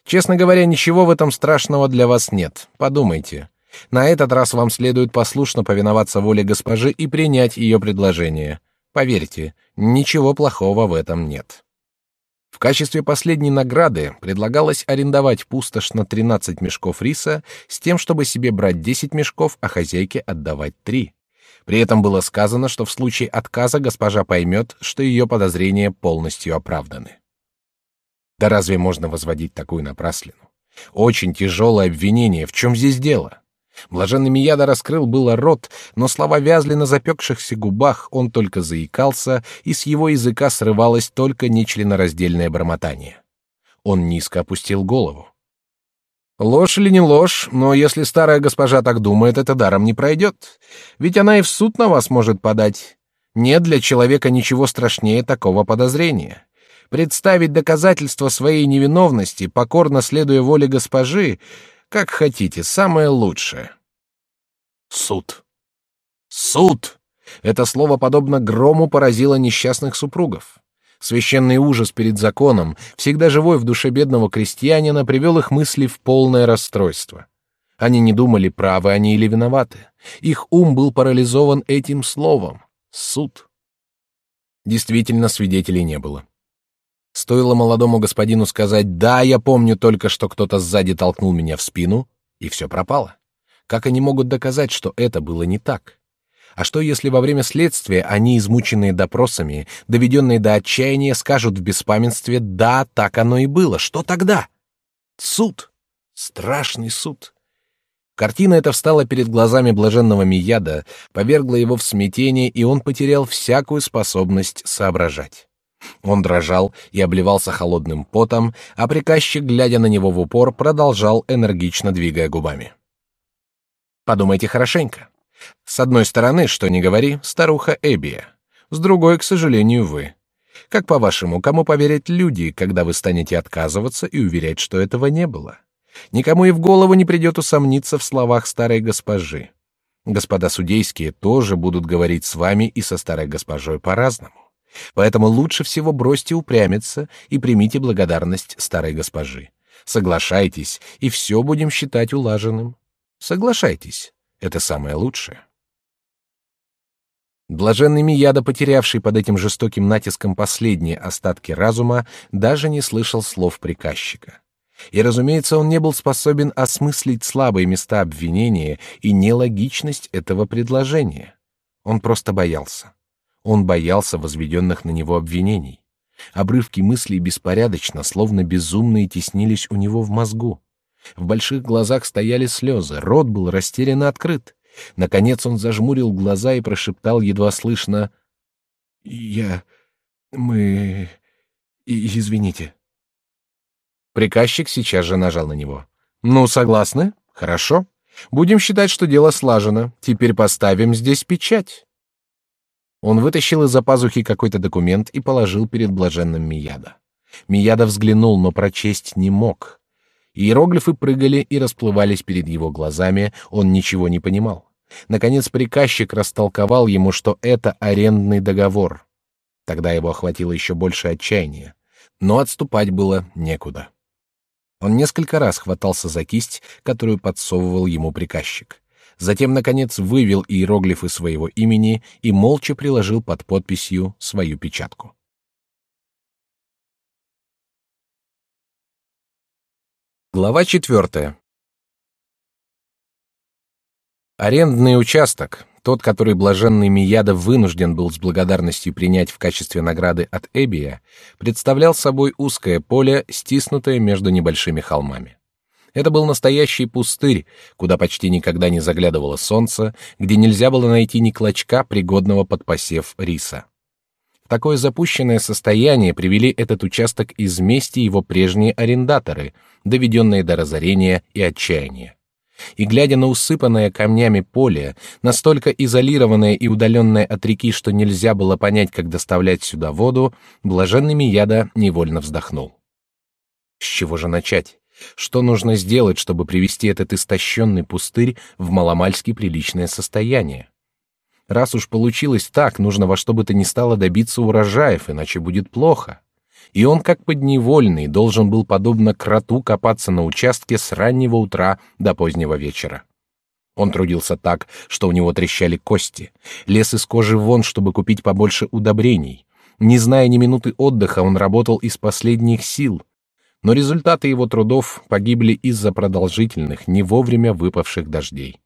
Честно говоря, ничего в этом страшного для вас нет. Подумайте. На этот раз вам следует послушно повиноваться воле госпожи и принять ее предложение. Поверьте, ничего плохого в этом нет. В качестве последней награды предлагалось арендовать пустошь на 13 мешков риса с тем, чтобы себе брать 10 мешков, а хозяйке отдавать 3. При этом было сказано, что в случае отказа госпожа поймет, что ее подозрения полностью оправданы. Да разве можно возводить такую напраслину? Очень тяжелое обвинение. В чем здесь дело? Блаженный Мияда раскрыл было рот, но слова вязли на запекшихся губах, он только заикался, и с его языка срывалось только нечленораздельное бормотание. Он низко опустил голову. Ложь или не ложь, но если старая госпожа так думает, это даром не пройдет. Ведь она и в суд на вас может подать. Нет для человека ничего страшнее такого подозрения. Представить доказательства своей невиновности, покорно следуя воле госпожи, как хотите, самое лучшее. Суд. Суд. Это слово подобно грому поразило несчастных супругов. Священный ужас перед законом, всегда живой в душе бедного крестьянина, привел их мысли в полное расстройство. Они не думали, правы они или виноваты. Их ум был парализован этим словом — суд. Действительно, свидетелей не было. Стоило молодому господину сказать «да, я помню только, что кто-то сзади толкнул меня в спину», и все пропало. Как они могут доказать, что это было не так? А что, если во время следствия они, измученные допросами, доведенные до отчаяния, скажут в беспамятстве «да, так оно и было», что тогда? Суд. Страшный суд. Картина эта встала перед глазами блаженного Мияда, повергла его в смятение, и он потерял всякую способность соображать. Он дрожал и обливался холодным потом, а приказчик, глядя на него в упор, продолжал энергично двигая губами. Подумайте хорошенько. С одной стороны, что ни говори, старуха Эбия. С другой, к сожалению, вы. Как по-вашему, кому поверят люди, когда вы станете отказываться и уверять, что этого не было? Никому и в голову не придет усомниться в словах старой госпожи. Господа судейские тоже будут говорить с вами и со старой госпожой по-разному. Поэтому лучше всего бросьте упрямиться и примите благодарность старой госпожи. Соглашайтесь, и все будем считать улаженным. Соглашайтесь, это самое лучшее. Блаженный Мияда, потерявший под этим жестоким натиском последние остатки разума, даже не слышал слов приказчика. И, разумеется, он не был способен осмыслить слабые места обвинения и нелогичность этого предложения. Он просто боялся. Он боялся возведенных на него обвинений. Обрывки мыслей беспорядочно, словно безумные, теснились у него в мозгу. В больших глазах стояли слезы, рот был растерянно открыт. Наконец он зажмурил глаза и прошептал едва слышно: "Я, мы, извините". Приказчик сейчас же нажал на него. Ну, согласны? Хорошо. Будем считать, что дело слажено. Теперь поставим здесь печать. Он вытащил из-за пазухи какой-то документ и положил перед блаженным Мияда. Мияда взглянул, но прочесть не мог. Иероглифы прыгали и расплывались перед его глазами, он ничего не понимал. Наконец приказчик растолковал ему, что это арендный договор. Тогда его охватило еще больше отчаяния, но отступать было некуда. Он несколько раз хватался за кисть, которую подсовывал ему приказчик. Затем, наконец, вывел иероглифы своего имени и молча приложил под подписью свою печатку. Глава четвертая. Арендный участок, тот, который блаженный Мияда вынужден был с благодарностью принять в качестве награды от Эбия, представлял собой узкое поле, стиснутое между небольшими холмами. Это был настоящий пустырь, куда почти никогда не заглядывало солнце, где нельзя было найти ни клочка, пригодного под посев риса. В такое запущенное состояние привели этот участок из мести его прежние арендаторы, доведенные до разорения и отчаяния и глядя на усыпанное камнями поле, настолько изолированное и удаленное от реки, что нельзя было понять, как доставлять сюда воду, блаженный Мияда невольно вздохнул. С чего же начать? Что нужно сделать, чтобы привести этот истощенный пустырь в маломальски приличное состояние? Раз уж получилось так, нужно во что бы то ни стало добиться урожаев, иначе будет плохо и он, как подневольный, должен был подобно кроту копаться на участке с раннего утра до позднего вечера. Он трудился так, что у него трещали кости, лез из кожи вон, чтобы купить побольше удобрений. Не зная ни минуты отдыха, он работал из последних сил, но результаты его трудов погибли из-за продолжительных, не вовремя выпавших дождей.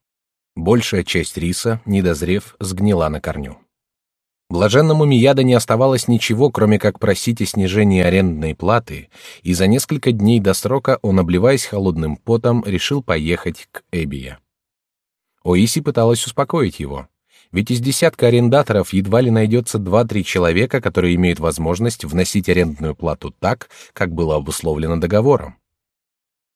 Большая часть риса, недозрев, сгнила на корню. Блаженному Мияда не оставалось ничего, кроме как просить о снижении арендной платы, и за несколько дней до срока он, обливаясь холодным потом, решил поехать к Эбия. Оиси пыталась успокоить его. Ведь из десятка арендаторов едва ли найдется два-три человека, которые имеют возможность вносить арендную плату так, как было обусловлено договором.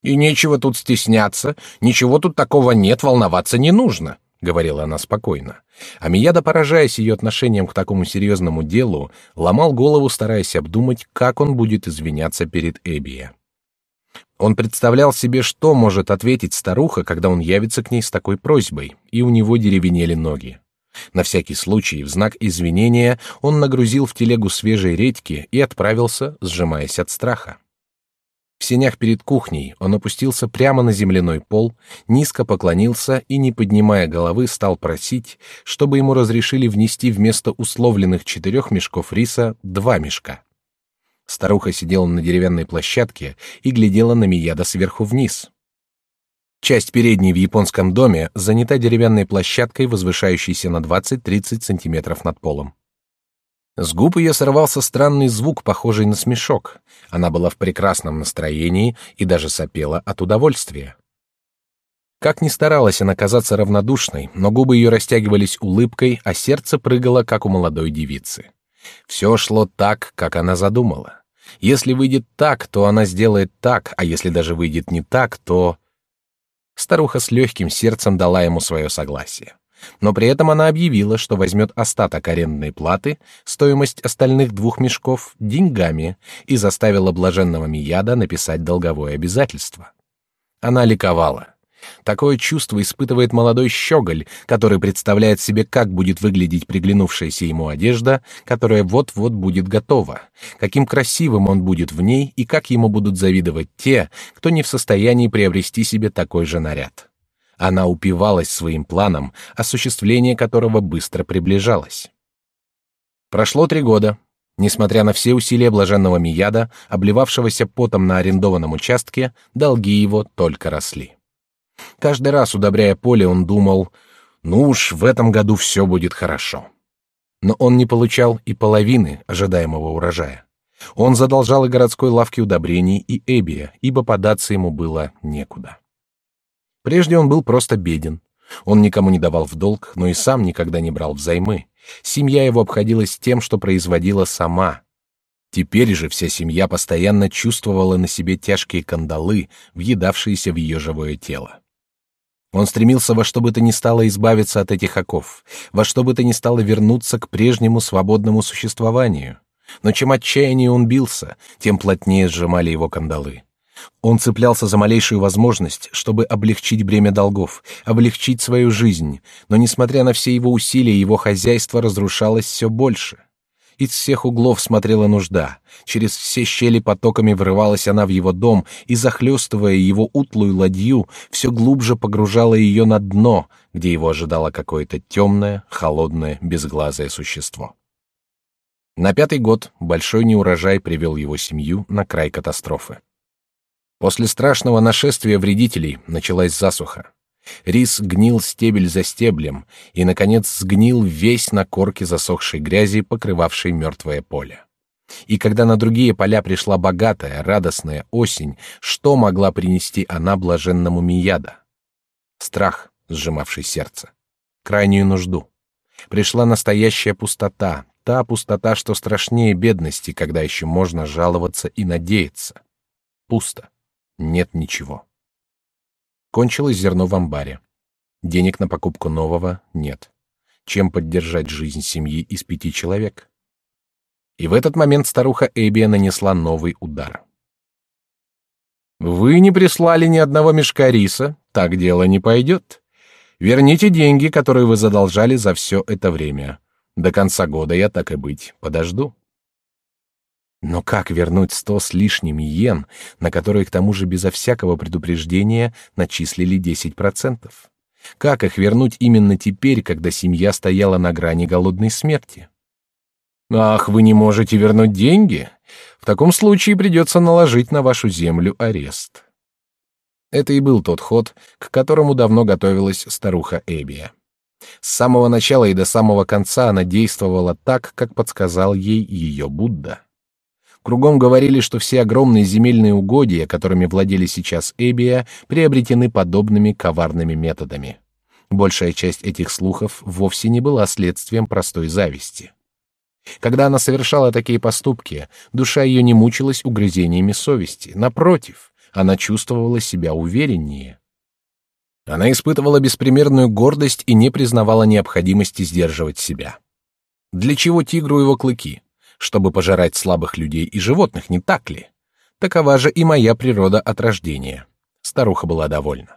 «И нечего тут стесняться, ничего тут такого нет, волноваться не нужно», — говорила она спокойно. А Мияда, поражаясь ее отношением к такому серьезному делу, ломал голову, стараясь обдумать, как он будет извиняться перед Эбия. Он представлял себе, что может ответить старуха, когда он явится к ней с такой просьбой, и у него деревенели ноги. На всякий случай, в знак извинения, он нагрузил в телегу свежей редьки и отправился, сжимаясь от страха. В сенях перед кухней он опустился прямо на земляной пол, низко поклонился и, не поднимая головы, стал просить, чтобы ему разрешили внести вместо условленных четырех мешков риса два мешка. Старуха сидела на деревянной площадке и глядела на Мияда сверху вниз. Часть передней в японском доме занята деревянной площадкой, возвышающейся на 20-30 сантиметров над полом. С губ ее сорвался странный звук, похожий на смешок. Она была в прекрасном настроении и даже сопела от удовольствия. Как ни старалась она казаться равнодушной, но губы ее растягивались улыбкой, а сердце прыгало, как у молодой девицы. Все шло так, как она задумала. Если выйдет так, то она сделает так, а если даже выйдет не так, то... Старуха с легким сердцем дала ему свое согласие но при этом она объявила, что возьмет остаток арендной платы, стоимость остальных двух мешков деньгами и заставила блаженного Мияда написать долговое обязательство. Она ликовала. Такое чувство испытывает молодой щеголь, который представляет себе, как будет выглядеть приглянувшаяся ему одежда, которая вот-вот будет готова, каким красивым он будет в ней и как ему будут завидовать те, кто не в состоянии приобрести себе такой же наряд. Она упивалась своим планом, осуществление которого быстро приближалось. Прошло три года. Несмотря на все усилия блаженного Мияда, обливавшегося потом на арендованном участке, долги его только росли. Каждый раз, удобряя поле, он думал, ну уж в этом году все будет хорошо. Но он не получал и половины ожидаемого урожая. Он задолжал и городской лавке удобрений, и Эбия, ибо податься ему было некуда. Прежде он был просто беден. Он никому не давал в долг, но и сам никогда не брал взаймы. Семья его обходилась тем, что производила сама. Теперь же вся семья постоянно чувствовала на себе тяжкие кандалы, въедавшиеся в ее живое тело. Он стремился во что бы то ни стало избавиться от этих оков, во что бы то ни стало вернуться к прежнему свободному существованию. Но чем отчаяннее он бился, тем плотнее сжимали его кандалы. Он цеплялся за малейшую возможность, чтобы облегчить бремя долгов, облегчить свою жизнь, но, несмотря на все его усилия, его хозяйство разрушалось все больше. Из всех углов смотрела нужда. Через все щели потоками врывалась она в его дом и, захлестывая его утлую ладью, все глубже погружала ее на дно, где его ожидало какое-то темное, холодное, безглазое существо. На пятый год большой неурожай привел его семью на край катастрофы. После страшного нашествия вредителей началась засуха. Рис гнил стебель за стеблем и, наконец, сгнил весь на корке засохшей грязи, покрывавшей мертвое поле. И когда на другие поля пришла богатая, радостная осень, что могла принести она блаженному Мияда? Страх, сжимавший сердце, крайнюю нужду. Пришла настоящая пустота, та пустота, что страшнее бедности, когда еще можно жаловаться и надеяться. Пусто нет ничего. Кончилось зерно в амбаре. Денег на покупку нового нет. Чем поддержать жизнь семьи из пяти человек? И в этот момент старуха Эбия нанесла новый удар. Вы не прислали ни одного мешка риса, так дело не пойдет. Верните деньги, которые вы задолжали за все это время. До конца года я так и быть подожду. Но как вернуть сто с лишним йен, на которые к тому же безо всякого предупреждения начислили десять процентов? Как их вернуть именно теперь, когда семья стояла на грани голодной смерти? Ах, вы не можете вернуть деньги? В таком случае придется наложить на вашу землю арест. Это и был тот ход, к которому давно готовилась старуха Эбия. С самого начала и до самого конца она действовала так, как подсказал ей ее Будда. Кругом говорили, что все огромные земельные угодья, которыми владели сейчас Эбия, приобретены подобными коварными методами. Большая часть этих слухов вовсе не была следствием простой зависти. Когда она совершала такие поступки, душа ее не мучилась угрызениями совести. Напротив, она чувствовала себя увереннее. Она испытывала беспримерную гордость и не признавала необходимости сдерживать себя. Для чего тигру его клыки? Чтобы пожирать слабых людей и животных, не так ли? Такова же и моя природа от рождения. Старуха была довольна.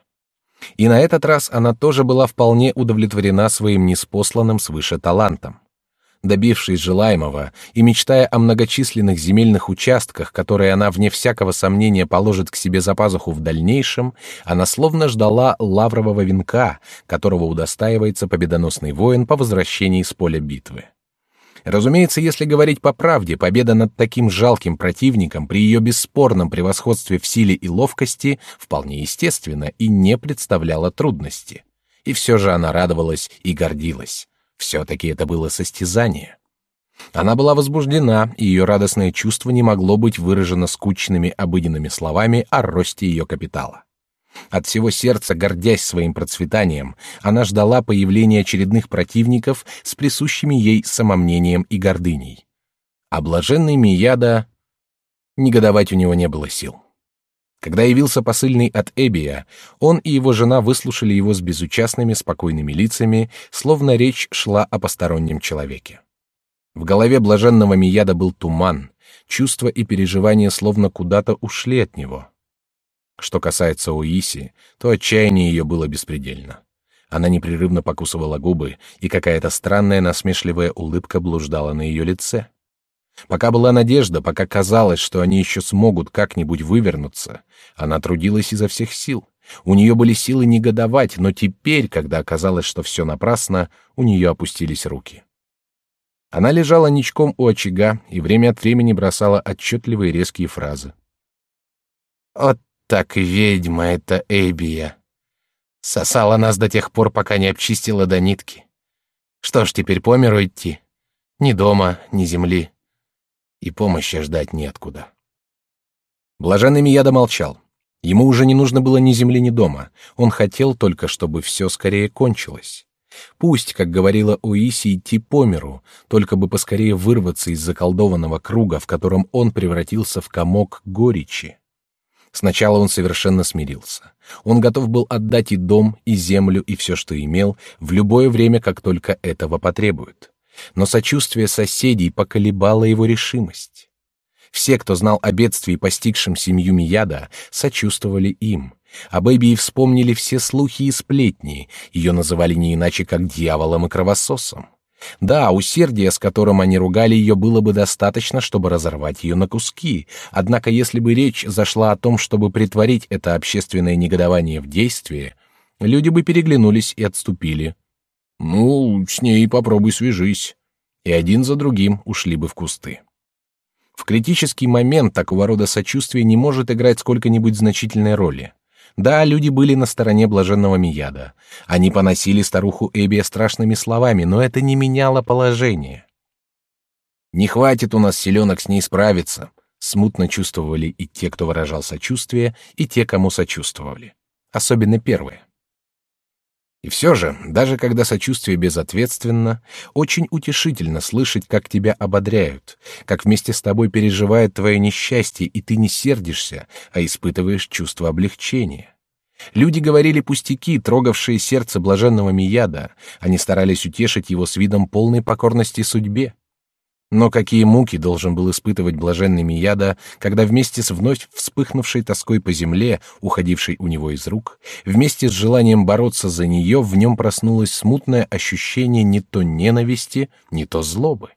И на этот раз она тоже была вполне удовлетворена своим неспосланным свыше талантом. Добившись желаемого и мечтая о многочисленных земельных участках, которые она вне всякого сомнения положит к себе за пазуху в дальнейшем, она словно ждала лаврового венка, которого удостаивается победоносный воин по возвращении с поля битвы. Разумеется, если говорить по правде, победа над таким жалким противником при ее бесспорном превосходстве в силе и ловкости вполне естественна и не представляла трудности. И все же она радовалась и гордилась. Все-таки это было состязание. Она была возбуждена, и ее радостное чувство не могло быть выражено скучными обыденными словами о росте ее капитала. От всего сердца, гордясь своим процветанием, она ждала появления очередных противников с присущими ей самомнением и гордыней. А блаженный Мияда... Негодовать у него не было сил. Когда явился посыльный от Эбия, он и его жена выслушали его с безучастными спокойными лицами, словно речь шла о постороннем человеке. В голове блаженного Мияда был туман, чувства и переживания словно куда-то ушли от него. Что касается Уиси, то отчаяние ее было беспредельно. Она непрерывно покусывала губы, и какая-то странная насмешливая улыбка блуждала на ее лице. Пока была надежда, пока казалось, что они еще смогут как-нибудь вывернуться, она трудилась изо всех сил. У нее были силы негодовать, но теперь, когда оказалось, что все напрасно, у нее опустились руки. Она лежала ничком у очага и время от времени бросала отчетливые резкие фразы. «От так ведьма это Эбия. Сосала нас до тех пор, пока не обчистила до нитки. Что ж, теперь по миру идти? Ни дома, ни земли. И помощи ждать неоткуда. Блаженный Мияда молчал. Ему уже не нужно было ни земли, ни дома. Он хотел только, чтобы все скорее кончилось. Пусть, как говорила Уиси, идти по миру, только бы поскорее вырваться из заколдованного круга, в котором он превратился в комок горечи. Сначала он совершенно смирился. Он готов был отдать и дом, и землю, и все, что имел, в любое время, как только этого потребует. Но сочувствие соседей поколебало его решимость. Все, кто знал о бедствии, постигшем семью Мияда, сочувствовали им. Об Эбби вспомнили все слухи и сплетни, ее называли не иначе, как дьяволом и кровососом. Да, усердия, с которым они ругали ее, было бы достаточно, чтобы разорвать ее на куски. Однако, если бы речь зашла о том, чтобы притворить это общественное негодование в действие, люди бы переглянулись и отступили. Ну, с ней попробуй свяжись. И один за другим ушли бы в кусты. В критический момент такого рода сочувствие не может играть сколько-нибудь значительной роли. Да, люди были на стороне блаженного Мияда. Они поносили старуху Эбби страшными словами, но это не меняло положение. «Не хватит у нас селенок с ней справиться», — смутно чувствовали и те, кто выражал сочувствие, и те, кому сочувствовали. Особенно первые. И все же, даже когда сочувствие безответственно, очень утешительно слышать, как тебя ободряют, как вместе с тобой переживают твое несчастье, и ты не сердишься, а испытываешь чувство облегчения. Люди говорили пустяки, трогавшие сердце блаженного Мияда, они старались утешить его с видом полной покорности судьбе. Но какие муки должен был испытывать блаженный Мияда, когда вместе с вновь вспыхнувшей тоской по земле, уходившей у него из рук, вместе с желанием бороться за нее, в нем проснулось смутное ощущение не то ненависти, не то злобы.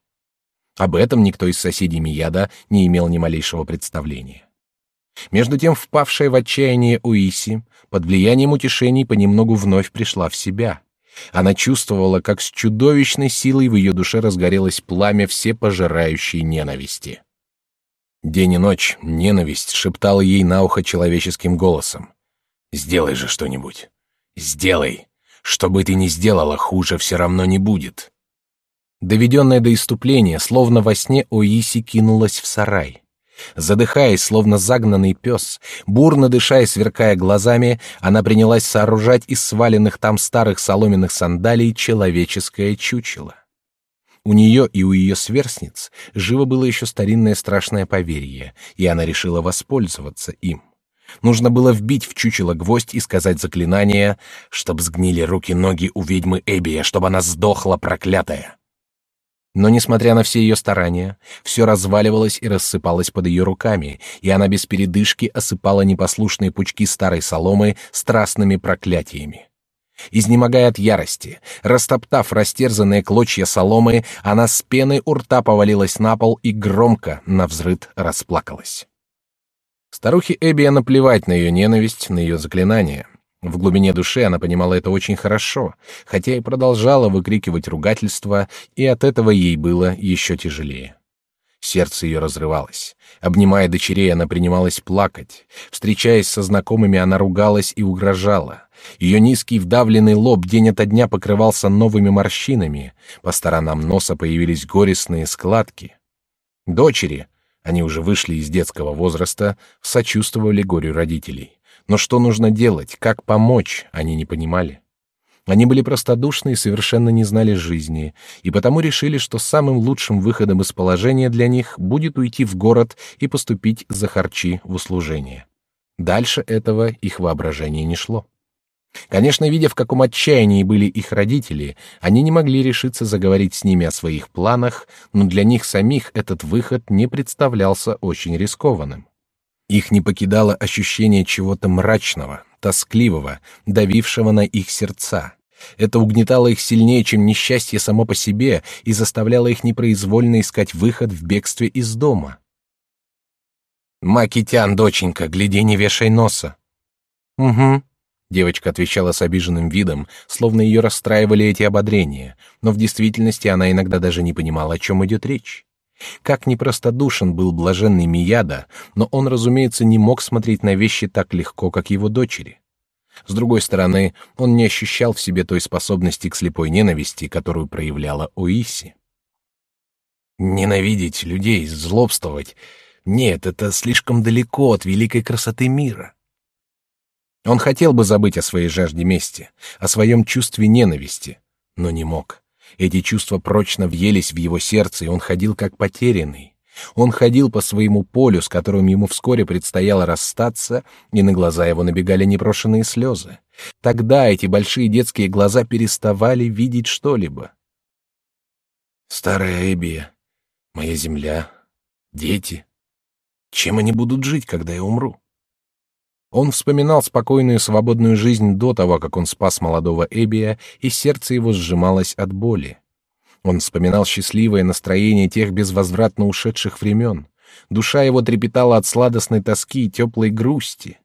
Об этом никто из соседей Мияда не имел ни малейшего представления. Между тем впавшая в отчаяние Уиси под влиянием утешений понемногу вновь пришла в себя — она чувствовала, как с чудовищной силой в ее душе разгорелось пламя всепожирающей ненависти. День и ночь ненависть шептала ей на ухо человеческим голосом. «Сделай же что-нибудь! Сделай! Что бы ты ни сделала, хуже все равно не будет!» Доведенная до иступления, словно во сне Оиси кинулась в сарай. Задыхаясь, словно загнанный пес, бурно дыша и сверкая глазами, она принялась сооружать из сваленных там старых соломенных сандалий человеческое чучело. У нее и у ее сверстниц живо было еще старинное страшное поверье, и она решила воспользоваться им. Нужно было вбить в чучело гвоздь и сказать заклинание, чтоб сгнили руки-ноги у ведьмы Эбия, чтобы она сдохла, проклятая. Но, несмотря на все ее старания, все разваливалось и рассыпалось под ее руками, и она без передышки осыпала непослушные пучки старой соломы страстными проклятиями. Изнемогая от ярости, растоптав растерзанные клочья соломы, она с пеной у рта повалилась на пол и громко, навзрыд, расплакалась. Старухе Эбби наплевать на ее ненависть, на ее заклинания. В глубине души она понимала это очень хорошо, хотя и продолжала выкрикивать ругательства, и от этого ей было еще тяжелее. Сердце ее разрывалось. Обнимая дочерей, она принималась плакать. Встречаясь со знакомыми, она ругалась и угрожала. Ее низкий вдавленный лоб день ото дня покрывался новыми морщинами. По сторонам носа появились горестные складки. Дочери, они уже вышли из детского возраста, сочувствовали горю родителей. Но что нужно делать, как помочь, они не понимали. Они были простодушны и совершенно не знали жизни, и потому решили, что самым лучшим выходом из положения для них будет уйти в город и поступить за харчи в услужение. Дальше этого их воображение не шло. Конечно, видя, в каком отчаянии были их родители, они не могли решиться заговорить с ними о своих планах, но для них самих этот выход не представлялся очень рискованным. Их не покидало ощущение чего-то мрачного, тоскливого, давившего на их сердца. Это угнетало их сильнее, чем несчастье само по себе, и заставляло их непроизвольно искать выход в бегстве из дома. «Макитян, доченька, гляди, не вешай носа». «Угу», — девочка отвечала с обиженным видом, словно ее расстраивали эти ободрения, но в действительности она иногда даже не понимала, о чем идет речь. Как непростодушен был блаженный Мияда, но он, разумеется, не мог смотреть на вещи так легко, как его дочери. С другой стороны, он не ощущал в себе той способности к слепой ненависти, которую проявляла Оиси. Ненавидеть людей, злобствовать — нет, это слишком далеко от великой красоты мира. Он хотел бы забыть о своей жажде мести, о своем чувстве ненависти, Но не мог. Эти чувства прочно въелись в его сердце, и он ходил как потерянный. Он ходил по своему полю, с которым ему вскоре предстояло расстаться, и на глаза его набегали непрошенные слезы. Тогда эти большие детские глаза переставали видеть что-либо. Старая Эбия, моя земля, дети. Чем они будут жить, когда я умру? Он вспоминал спокойную свободную жизнь до того, как он спас молодого Эбия, и сердце его сжималось от боли. Он вспоминал счастливое настроение тех безвозвратно ушедших времен. Душа его трепетала от сладостной тоски и теплой грусти.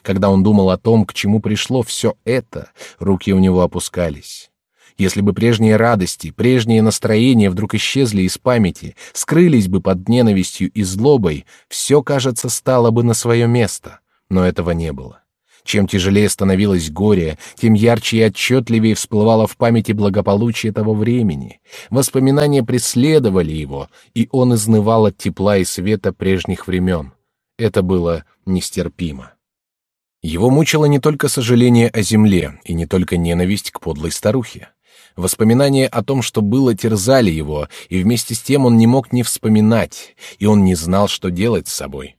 Когда он думал о том, к чему пришло все это, руки у него опускались. Если бы прежние радости, прежние настроения вдруг исчезли из памяти, скрылись бы под ненавистью и злобой, все, кажется, стало бы на свое место. Но этого не было. Чем тяжелее становилось горе, тем ярче и отчетливее всплывало в памяти благополучие того времени. Воспоминания преследовали его, и он изнывал от тепла и света прежних времен. Это было нестерпимо. Его мучило не только сожаление о земле и не только ненависть к подлой старухе. Воспоминания о том, что было, терзали его, и вместе с тем он не мог не вспоминать, и он не знал, что делать с собой.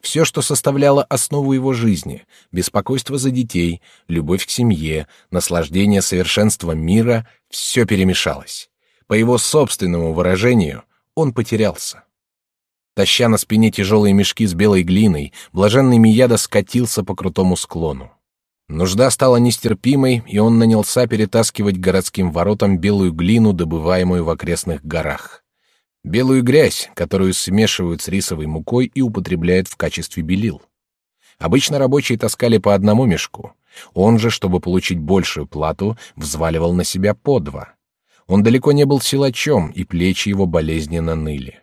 Все, что составляло основу его жизни, беспокойство за детей, любовь к семье, наслаждение совершенством мира, все перемешалось. По его собственному выражению, он потерялся. Таща на спине тяжелые мешки с белой глиной, блаженный Мияда скатился по крутому склону. Нужда стала нестерпимой, и он нанялся перетаскивать городским воротам белую глину, добываемую в окрестных горах белую грязь, которую смешивают с рисовой мукой и употребляют в качестве белил. Обычно рабочие таскали по одному мешку. Он же, чтобы получить большую плату, взваливал на себя по два. Он далеко не был силачом, и плечи его болезненно ныли.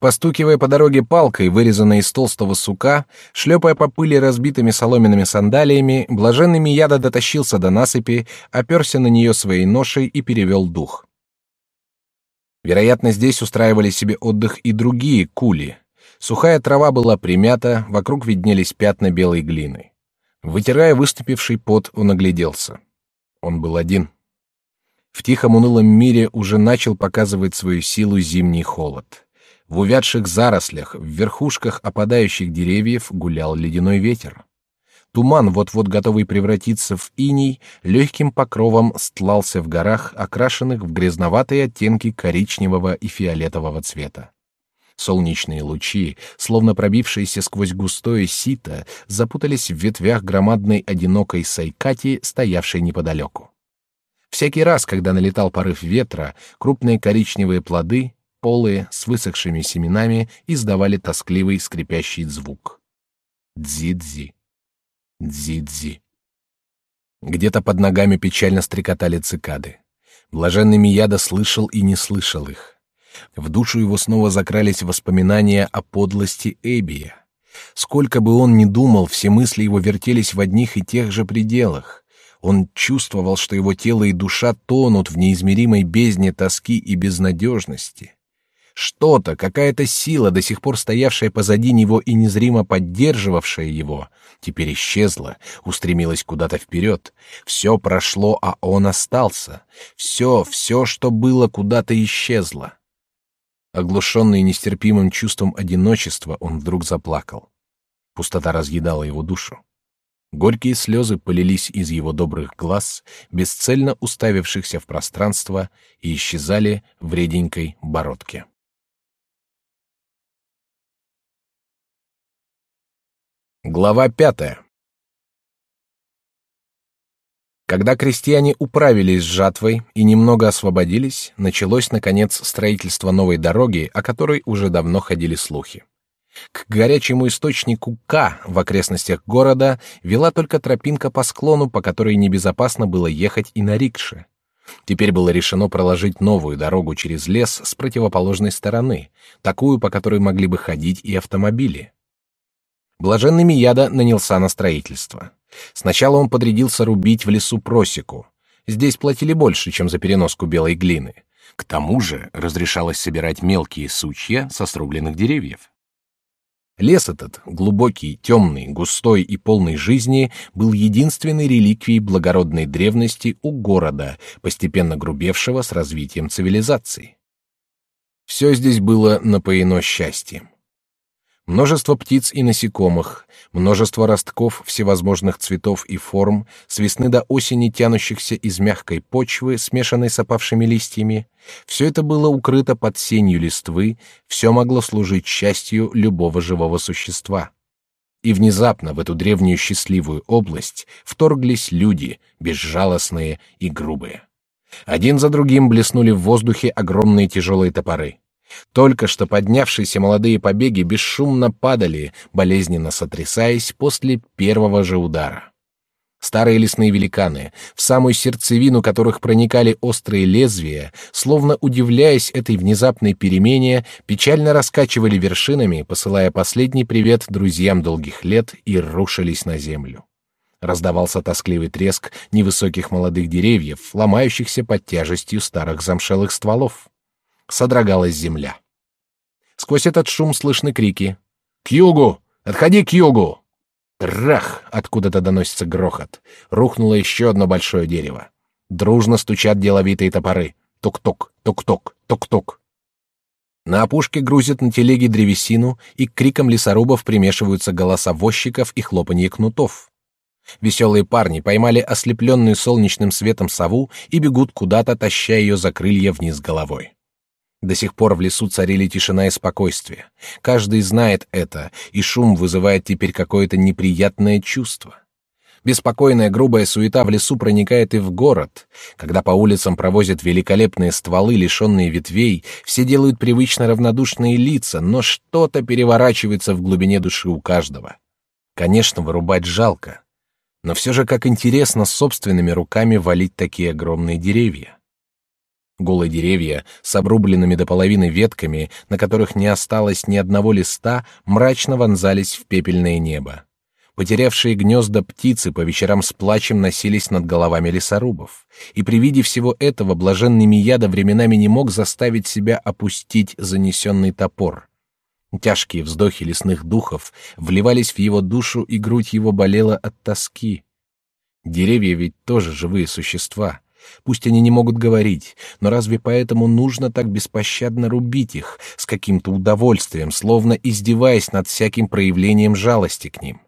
Постукивая по дороге палкой, вырезанной из толстого сука, шлепая по пыли разбитыми соломенными сандалиями, блаженный Мияда дотащился до насыпи, оперся на нее своей ношей и перевел дух. Вероятно, здесь устраивали себе отдых и другие кули. Сухая трава была примята, вокруг виднелись пятна белой глины. Вытирая выступивший пот, он огляделся. Он был один. В тихом унылом мире уже начал показывать свою силу зимний холод. В увядших зарослях, в верхушках опадающих деревьев гулял ледяной ветер. Туман, вот-вот готовый превратиться в иней, легким покровом стлался в горах, окрашенных в грязноватые оттенки коричневого и фиолетового цвета. Солнечные лучи, словно пробившиеся сквозь густое сито, запутались в ветвях громадной одинокой сайкати, стоявшей неподалеку. Всякий раз, когда налетал порыв ветра, крупные коричневые плоды, полые, с высохшими семенами, издавали тоскливый скрипящий звук. Дзи-дзи. Дзидзи. Где-то под ногами печально стрекотали цикады. Блаженный Мияда слышал и не слышал их. В душу его снова закрались воспоминания о подлости Эбия. Сколько бы он ни думал, все мысли его вертелись в одних и тех же пределах. Он чувствовал, что его тело и душа тонут в неизмеримой бездне тоски и безнадежности. Что-то, какая-то сила, до сих пор стоявшая позади него и незримо поддерживавшая его, теперь исчезла, устремилась куда-то вперед. Все прошло, а он остался. Все, все, что было, куда-то исчезло. Оглушенный нестерпимым чувством одиночества, он вдруг заплакал. Пустота разъедала его душу. Горькие слезы полились из его добрых глаз, бесцельно уставившихся в пространство, и исчезали в реденькой бородке. Глава пятая. Когда крестьяне управились с жатвой и немного освободились, началось наконец строительство новой дороги, о которой уже давно ходили слухи. К горячему источнику К в окрестностях города вела только тропинка по склону, по которой небезопасно было ехать и на рикше. Теперь было решено проложить новую дорогу через лес с противоположной стороны, такую, по которой могли бы ходить и автомобили. Блаженный Мияда нанялся на строительство. Сначала он подрядился рубить в лесу просеку. Здесь платили больше, чем за переноску белой глины. К тому же разрешалось собирать мелкие сучья со срубленных деревьев. Лес этот, глубокий, темный, густой и полный жизни, был единственной реликвией благородной древности у города, постепенно грубевшего с развитием цивилизации. Все здесь было напоено счастьем множество птиц и насекомых, множество ростков всевозможных цветов и форм, с весны до осени тянущихся из мягкой почвы, смешанной с опавшими листьями, все это было укрыто под сенью листвы, все могло служить счастью любого живого существа. И внезапно в эту древнюю счастливую область вторглись люди, безжалостные и грубые. Один за другим блеснули в воздухе огромные тяжелые топоры. Только что поднявшиеся молодые побеги бесшумно падали, болезненно сотрясаясь после первого же удара. Старые лесные великаны, в самую сердцевину которых проникали острые лезвия, словно удивляясь этой внезапной перемене, печально раскачивали вершинами, посылая последний привет друзьям долгих лет и рушились на землю. Раздавался тоскливый треск невысоких молодых деревьев, ломающихся под тяжестью старых замшелых стволов содрогалась земля. Сквозь этот шум слышны крики. «К югу! Отходи к югу!» Трах! Откуда-то доносится грохот. Рухнуло еще одно большое дерево. Дружно стучат деловитые топоры. Тук-тук, тук-тук, тук-тук. На опушке грузят на телеге древесину, и к крикам лесорубов примешиваются голоса возчиков и хлопанье кнутов. Веселые парни поймали ослепленную солнечным светом сову и бегут куда-то, таща ее за крылья вниз головой. До сих пор в лесу царили тишина и спокойствие. Каждый знает это, и шум вызывает теперь какое-то неприятное чувство. Беспокойная грубая суета в лесу проникает и в город. Когда по улицам провозят великолепные стволы, лишенные ветвей, все делают привычно равнодушные лица, но что-то переворачивается в глубине души у каждого. Конечно, вырубать жалко, но все же как интересно собственными руками валить такие огромные деревья. Голые деревья с обрубленными до половины ветками, на которых не осталось ни одного листа, мрачно вонзались в пепельное небо. Потерявшие гнезда птицы по вечерам с плачем носились над головами лесорубов, и при виде всего этого блаженный Мияда временами не мог заставить себя опустить занесенный топор. Тяжкие вздохи лесных духов вливались в его душу, и грудь его болела от тоски. Деревья ведь тоже живые существа — Пусть они не могут говорить, но разве поэтому нужно так беспощадно рубить их с каким-то удовольствием, словно издеваясь над всяким проявлением жалости к ним?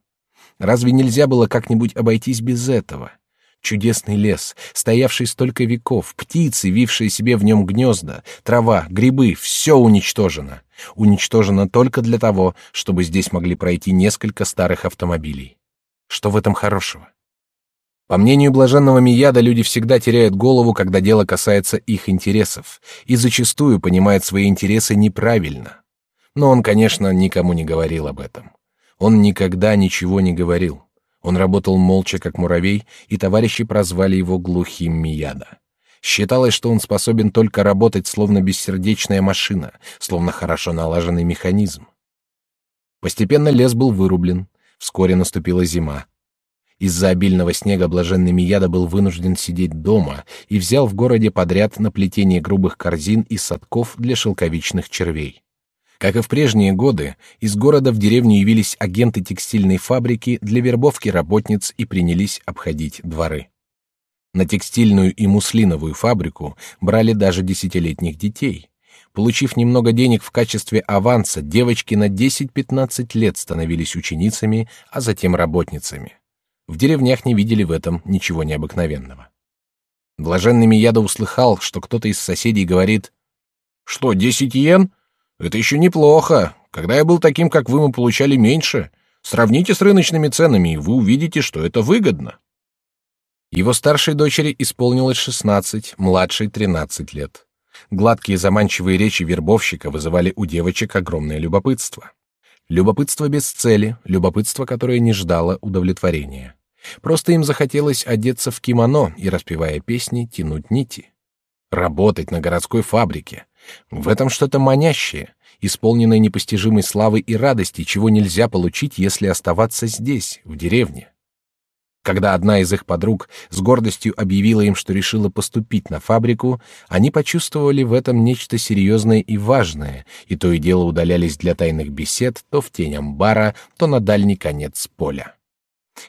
Разве нельзя было как-нибудь обойтись без этого? Чудесный лес, стоявший столько веков, птицы, вившие себе в нем гнезда, трава, грибы — все уничтожено. Уничтожено только для того, чтобы здесь могли пройти несколько старых автомобилей. Что в этом хорошего? По мнению блаженного Мияда, люди всегда теряют голову, когда дело касается их интересов, и зачастую понимают свои интересы неправильно. Но он, конечно, никому не говорил об этом. Он никогда ничего не говорил. Он работал молча, как муравей, и товарищи прозвали его глухим Мияда. Считалось, что он способен только работать словно бессердечная машина, словно хорошо налаженный механизм. Постепенно лес был вырублен. Вскоре наступила зима. Из-за обильного снега блаженный Мияда был вынужден сидеть дома и взял в городе подряд на плетение грубых корзин и садков для шелковичных червей. Как и в прежние годы, из города в деревню явились агенты текстильной фабрики для вербовки работниц и принялись обходить дворы. На текстильную и муслиновую фабрику брали даже десятилетних детей. Получив немного денег в качестве аванса, девочки на 10-15 лет становились ученицами, а затем работницами. В деревнях не видели в этом ничего необыкновенного. Блаженный Мияда услыхал, что кто-то из соседей говорит, «Что, десять йен? Это еще неплохо. Когда я был таким, как вы, мы получали меньше. Сравните с рыночными ценами, и вы увидите, что это выгодно». Его старшей дочери исполнилось шестнадцать, младшей тринадцать лет. Гладкие заманчивые речи вербовщика вызывали у девочек огромное любопытство. Любопытство без цели, любопытство, которое не ждало удовлетворения. Просто им захотелось одеться в кимоно и, распевая песни, тянуть нити. Работать на городской фабрике. В этом что-то манящее, исполненное непостижимой славы и радости, чего нельзя получить, если оставаться здесь, в деревне. Когда одна из их подруг с гордостью объявила им, что решила поступить на фабрику, они почувствовали в этом нечто серьезное и важное, и то и дело удалялись для тайных бесед то в тень амбара, то на дальний конец поля.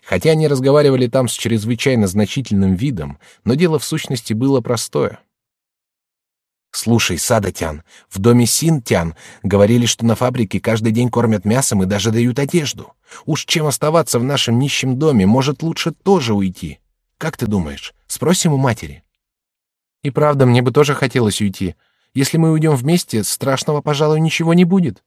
Хотя они разговаривали там с чрезвычайно значительным видом, но дело в сущности было простое. Слушай, Садатян, в доме Синтян говорили, что на фабрике каждый день кормят мясом и даже дают одежду. Уж чем оставаться в нашем нищем доме, может лучше тоже уйти. Как ты думаешь? Спросим у матери. И правда, мне бы тоже хотелось уйти. Если мы уйдем вместе, страшного, пожалуй, ничего не будет.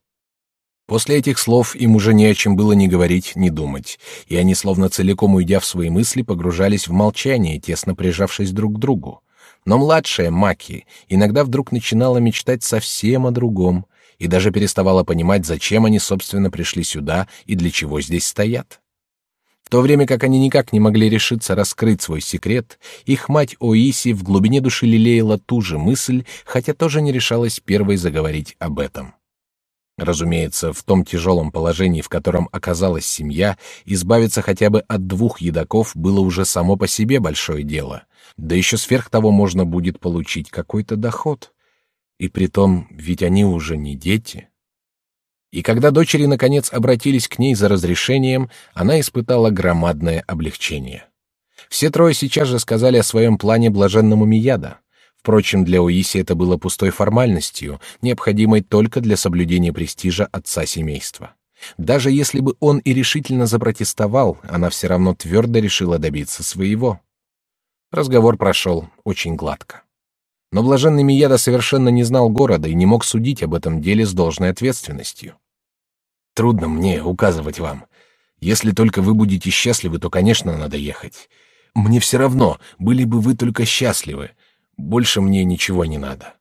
После этих слов им уже не о чем было ни говорить, ни думать, и они, словно целиком уйдя в свои мысли, погружались в молчание, тесно прижавшись друг к другу. Но младшая Маки иногда вдруг начинала мечтать совсем о другом и даже переставала понимать, зачем они, собственно, пришли сюда и для чего здесь стоят. В то время как они никак не могли решиться раскрыть свой секрет, их мать Оиси в глубине души лелеяла ту же мысль, хотя тоже не решалась первой заговорить об этом. Разумеется, в том тяжелом положении, в котором оказалась семья, избавиться хотя бы от двух едоков было уже само по себе большое дело. Да еще сверх того можно будет получить какой-то доход. И притом, ведь они уже не дети. И когда дочери наконец обратились к ней за разрешением, она испытала громадное облегчение. Все трое сейчас же сказали о своем плане блаженному Мияда. Впрочем, для Уиси это было пустой формальностью, необходимой только для соблюдения престижа отца семейства. Даже если бы он и решительно запротестовал, она все равно твердо решила добиться своего. Разговор прошел очень гладко. Но блаженный Мияда совершенно не знал города и не мог судить об этом деле с должной ответственностью. «Трудно мне указывать вам. Если только вы будете счастливы, то, конечно, надо ехать. Мне все равно, были бы вы только счастливы. Больше мне ничего не надо.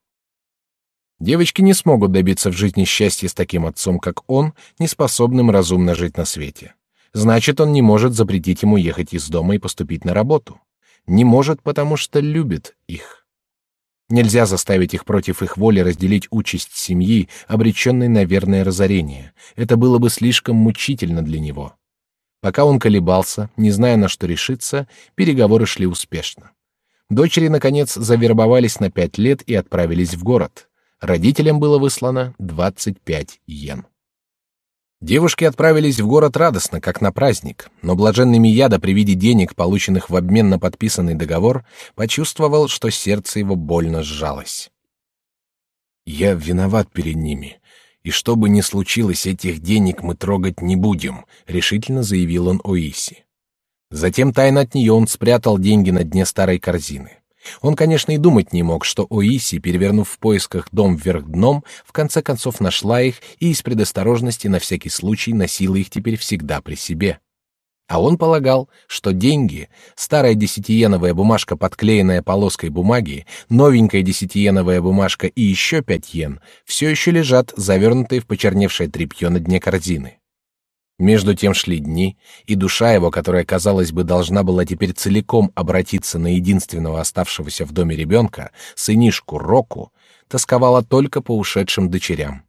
Девочки не смогут добиться в жизни счастья с таким отцом, как он, не способным разумно жить на свете. Значит, он не может запретить ему ехать из дома и поступить на работу. Не может, потому что любит их. Нельзя заставить их против их воли разделить участь семьи, обреченной на верное разорение. Это было бы слишком мучительно для него. Пока он колебался, не зная, на что решиться, переговоры шли успешно. Дочери, наконец, завербовались на пять лет и отправились в город. Родителям было выслано 25 йен. Девушки отправились в город радостно, как на праздник, но блаженный Мияда при виде денег, полученных в обмен на подписанный договор, почувствовал, что сердце его больно сжалось. «Я виноват перед ними, и что бы ни случилось, этих денег мы трогать не будем», — решительно заявил он Оиси. Затем тайно от нее он спрятал деньги на дне старой корзины. Он, конечно, и думать не мог, что Оиси, перевернув в поисках дом вверх дном, в конце концов нашла их и из предосторожности на всякий случай носила их теперь всегда при себе. А он полагал, что деньги, старая десятиеновая бумажка, подклеенная полоской бумаги, новенькая десятиеновая бумажка и еще пять йен, все еще лежат, завернутые в почерневшее тряпье на дне корзины. Между тем шли дни, и душа его, которая, казалось бы, должна была теперь целиком обратиться на единственного оставшегося в доме ребенка, сынишку Року, тосковала только по ушедшим дочерям.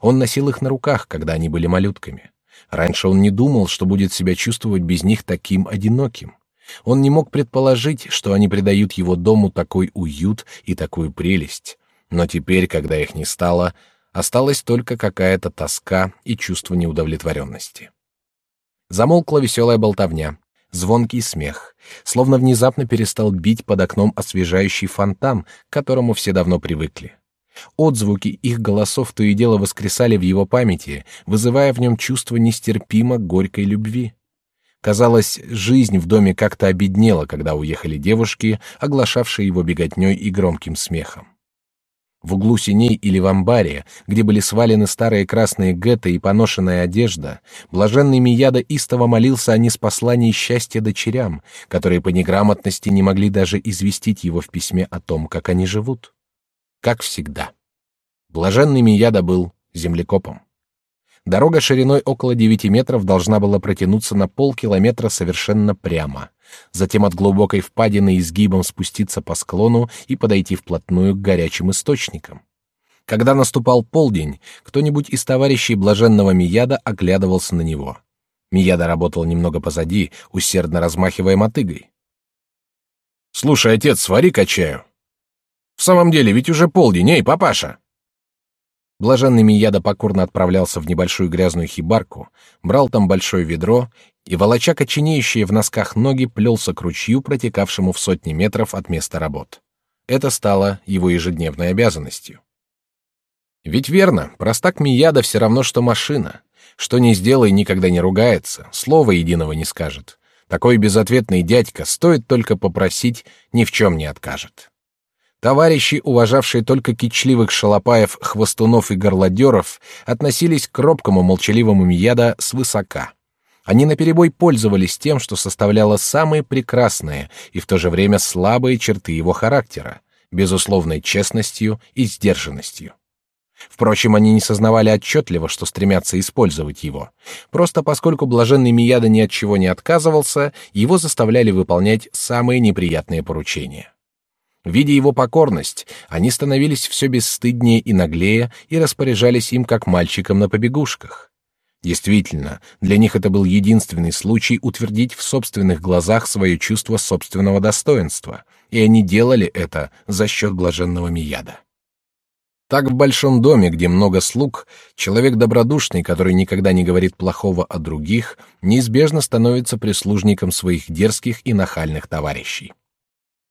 Он носил их на руках, когда они были малютками. Раньше он не думал, что будет себя чувствовать без них таким одиноким. Он не мог предположить, что они придают его дому такой уют и такую прелесть. Но теперь, когда их не стало, Осталась только какая-то тоска и чувство неудовлетворенности. Замолкла веселая болтовня, звонкий смех, словно внезапно перестал бить под окном освежающий фонтан, к которому все давно привыкли. Отзвуки их голосов то и дело воскресали в его памяти, вызывая в нем чувство нестерпимо горькой любви. Казалось, жизнь в доме как-то обеднела, когда уехали девушки, оглашавшие его беготней и громким смехом. В углу синей или в амбаре, где были свалены старые красные гетто и поношенная одежда, блаженный Мияда истово молился о неспослании счастья дочерям, которые по неграмотности не могли даже известить его в письме о том, как они живут. Как всегда. Блаженный Мияда был землекопом. Дорога шириной около девяти метров должна была протянуться на полкилометра совершенно прямо затем от глубокой впадины изгибом спуститься по склону и подойти вплотную к горячим источникам. Когда наступал полдень, кто-нибудь из товарищей блаженного Мияда оглядывался на него. Мияда работал немного позади, усердно размахивая мотыгой. «Слушай, отец, свари-ка чаю!» «В самом деле, ведь уже полдень, эй, папаша!» Блаженный Мияда покорно отправлялся в небольшую грязную хибарку, брал там большое ведро и, волоча коченеющие в носках ноги, плелся к ручью, протекавшему в сотни метров от места работ. Это стало его ежедневной обязанностью. Ведь верно, простак Мияда все равно, что машина. Что не сделай, никогда не ругается, слова единого не скажет. Такой безответный дядька, стоит только попросить, ни в чем не откажет. Товарищи, уважавшие только кичливых шалопаев, хвостунов и горлодеров, относились к робкому молчаливому Мияда свысока. Они наперебой пользовались тем, что составляло самые прекрасные и в то же время слабые черты его характера, безусловной честностью и сдержанностью. Впрочем, они не сознавали отчетливо, что стремятся использовать его. Просто поскольку блаженный Мияда ни от чего не отказывался, его заставляли выполнять самые неприятные поручения. Видя его покорность, они становились все бесстыднее и наглее и распоряжались им как мальчиком на побегушках. Действительно, для них это был единственный случай утвердить в собственных глазах свое чувство собственного достоинства, и они делали это за счет блаженного Мияда. Так в большом доме, где много слуг, человек добродушный, который никогда не говорит плохого о других, неизбежно становится прислужником своих дерзких и нахальных товарищей.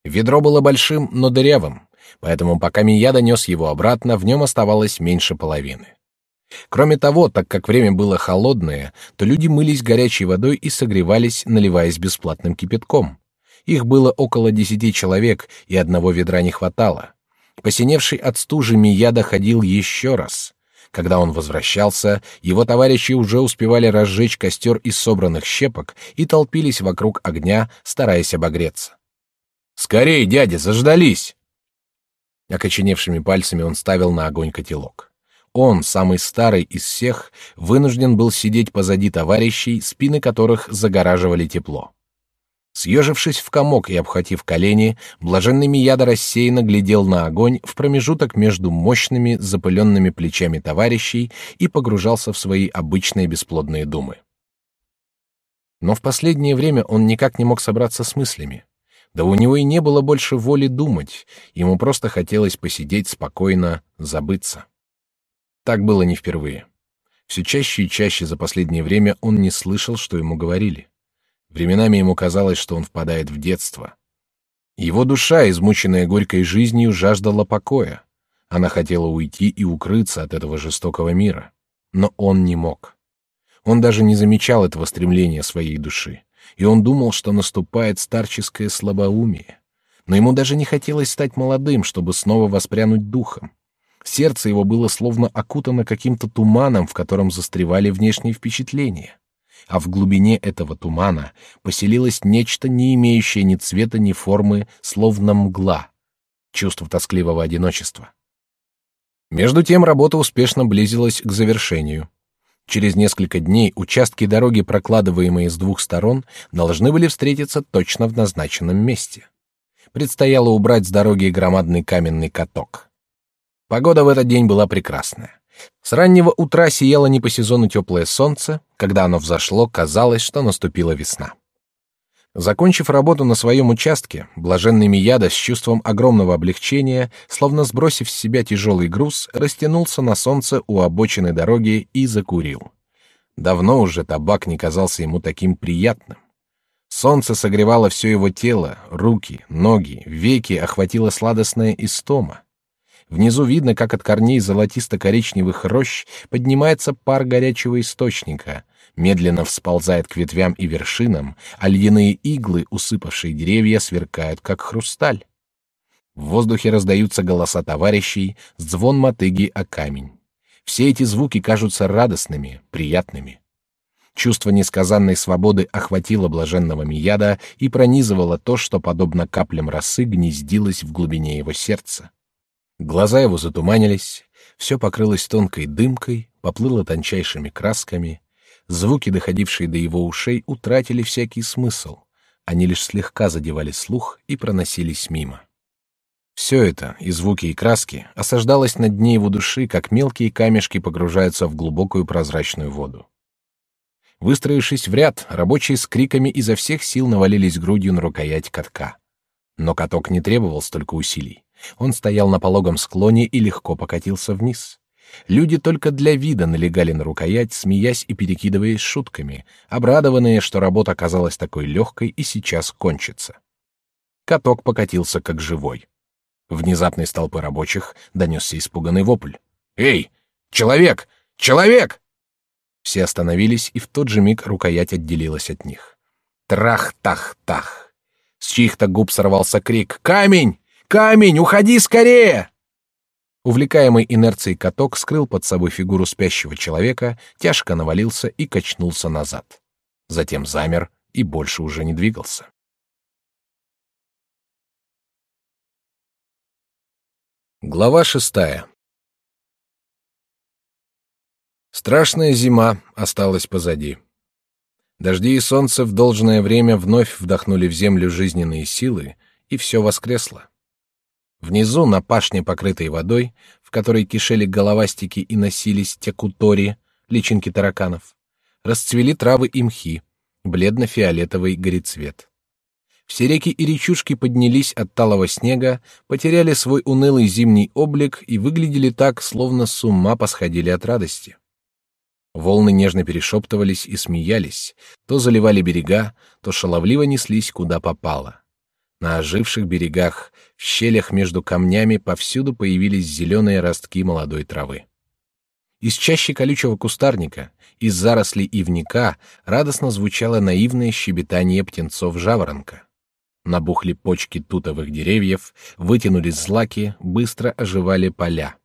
Ведро было большим, но дырявым, поэтому пока Мияда нес его обратно, в нем оставалось меньше половины. Кроме того, так как время было холодное, то люди мылись горячей водой и согревались, наливаясь бесплатным кипятком. Их было около десяти человек, и одного ведра не хватало. Посиневший от стужи Мияда ходил еще раз. Когда он возвращался, его товарищи уже успевали разжечь костер из собранных щепок и толпились вокруг огня, стараясь обогреться. Скорей, дядя, заждались. Окоченевшими пальцами он ставил на огонь котелок. Он, самый старый из всех, вынужден был сидеть позади товарищей, спины которых загораживали тепло. Съежившись в комок и обхватив колени, блаженный Мияда рассеянно глядел на огонь в промежуток между мощными запыленными плечами товарищей и погружался в свои обычные бесплодные думы. Но в последнее время он никак не мог собраться с мыслями. Да у него и не было больше воли думать, ему просто хотелось посидеть спокойно, забыться. Так было не впервые. Все чаще и чаще за последнее время он не слышал, что ему говорили. Временами ему казалось, что он впадает в детство. Его душа, измученная горькой жизнью, жаждала покоя. Она хотела уйти и укрыться от этого жестокого мира. Но он не мог. Он даже не замечал этого стремления своей души и он думал, что наступает старческое слабоумие. Но ему даже не хотелось стать молодым, чтобы снова воспрянуть духом. Сердце его было словно окутано каким-то туманом, в котором застревали внешние впечатления. А в глубине этого тумана поселилось нечто, не имеющее ни цвета, ни формы, словно мгла. Чувство тоскливого одиночества. Между тем работа успешно близилась к завершению. Через несколько дней участки дороги, прокладываемые с двух сторон, должны были встретиться точно в назначенном месте. Предстояло убрать с дороги громадный каменный каток. Погода в этот день была прекрасная. С раннего утра сияло не по сезону теплое солнце, когда оно взошло, казалось, что наступила весна. Закончив работу на своем участке, блаженный Мияда с чувством огромного облегчения, словно сбросив с себя тяжелый груз, растянулся на солнце у обочины дороги и закурил. Давно уже табак не казался ему таким приятным. Солнце согревало все его тело, руки, ноги, веки охватила сладостная истома. Внизу видно, как от корней золотисто-коричневых рощ поднимается пар горячего источника — медленно всползает к ветвям и вершинам, а ледяные иглы, усыпавшие деревья, сверкают, как хрусталь. В воздухе раздаются голоса товарищей, звон мотыги о камень. Все эти звуки кажутся радостными, приятными. Чувство несказанной свободы охватило блаженного Мияда и пронизывало то, что, подобно каплям росы, гнездилось в глубине его сердца. Глаза его затуманились, все покрылось тонкой дымкой, поплыло тончайшими красками, Звуки, доходившие до его ушей, утратили всякий смысл. Они лишь слегка задевали слух и проносились мимо. Все это, и звуки, и краски, осаждалось на дне его души, как мелкие камешки погружаются в глубокую прозрачную воду. Выстроившись в ряд, рабочие с криками изо всех сил навалились грудью на рукоять катка. Но каток не требовал столько усилий. Он стоял на пологом склоне и легко покатился вниз. Люди только для вида налегали на рукоять, смеясь и перекидываясь шутками, обрадованные, что работа оказалась такой легкой и сейчас кончится. Каток покатился как живой. Внезапно из толпы рабочих донесся испуганный вопль. «Эй, человек! Человек!» Все остановились, и в тот же миг рукоять отделилась от них. Трах-тах-тах! С чьих-то губ сорвался крик «Камень! Камень! Уходи скорее!» Увлекаемый инерцией каток скрыл под собой фигуру спящего человека, тяжко навалился и качнулся назад. Затем замер и больше уже не двигался. Глава шестая. Страшная зима осталась позади. Дожди и солнце в должное время вновь вдохнули в землю жизненные силы, и все воскресло. Внизу, на пашне, покрытой водой, в которой кишели головастики и носились текутори, личинки тараканов, расцвели травы и мхи, бледно-фиолетовый горецвет. Все реки и речушки поднялись от талого снега, потеряли свой унылый зимний облик и выглядели так, словно с ума посходили от радости. Волны нежно перешептывались и смеялись, то заливали берега, то шаловливо неслись куда попало. На оживших берегах, в щелях между камнями повсюду появились зеленые ростки молодой травы. Из чащи колючего кустарника, из зарослей ивника радостно звучало наивное щебетание птенцов жаворонка. Набухли почки тутовых деревьев, вытянулись злаки, быстро оживали поля.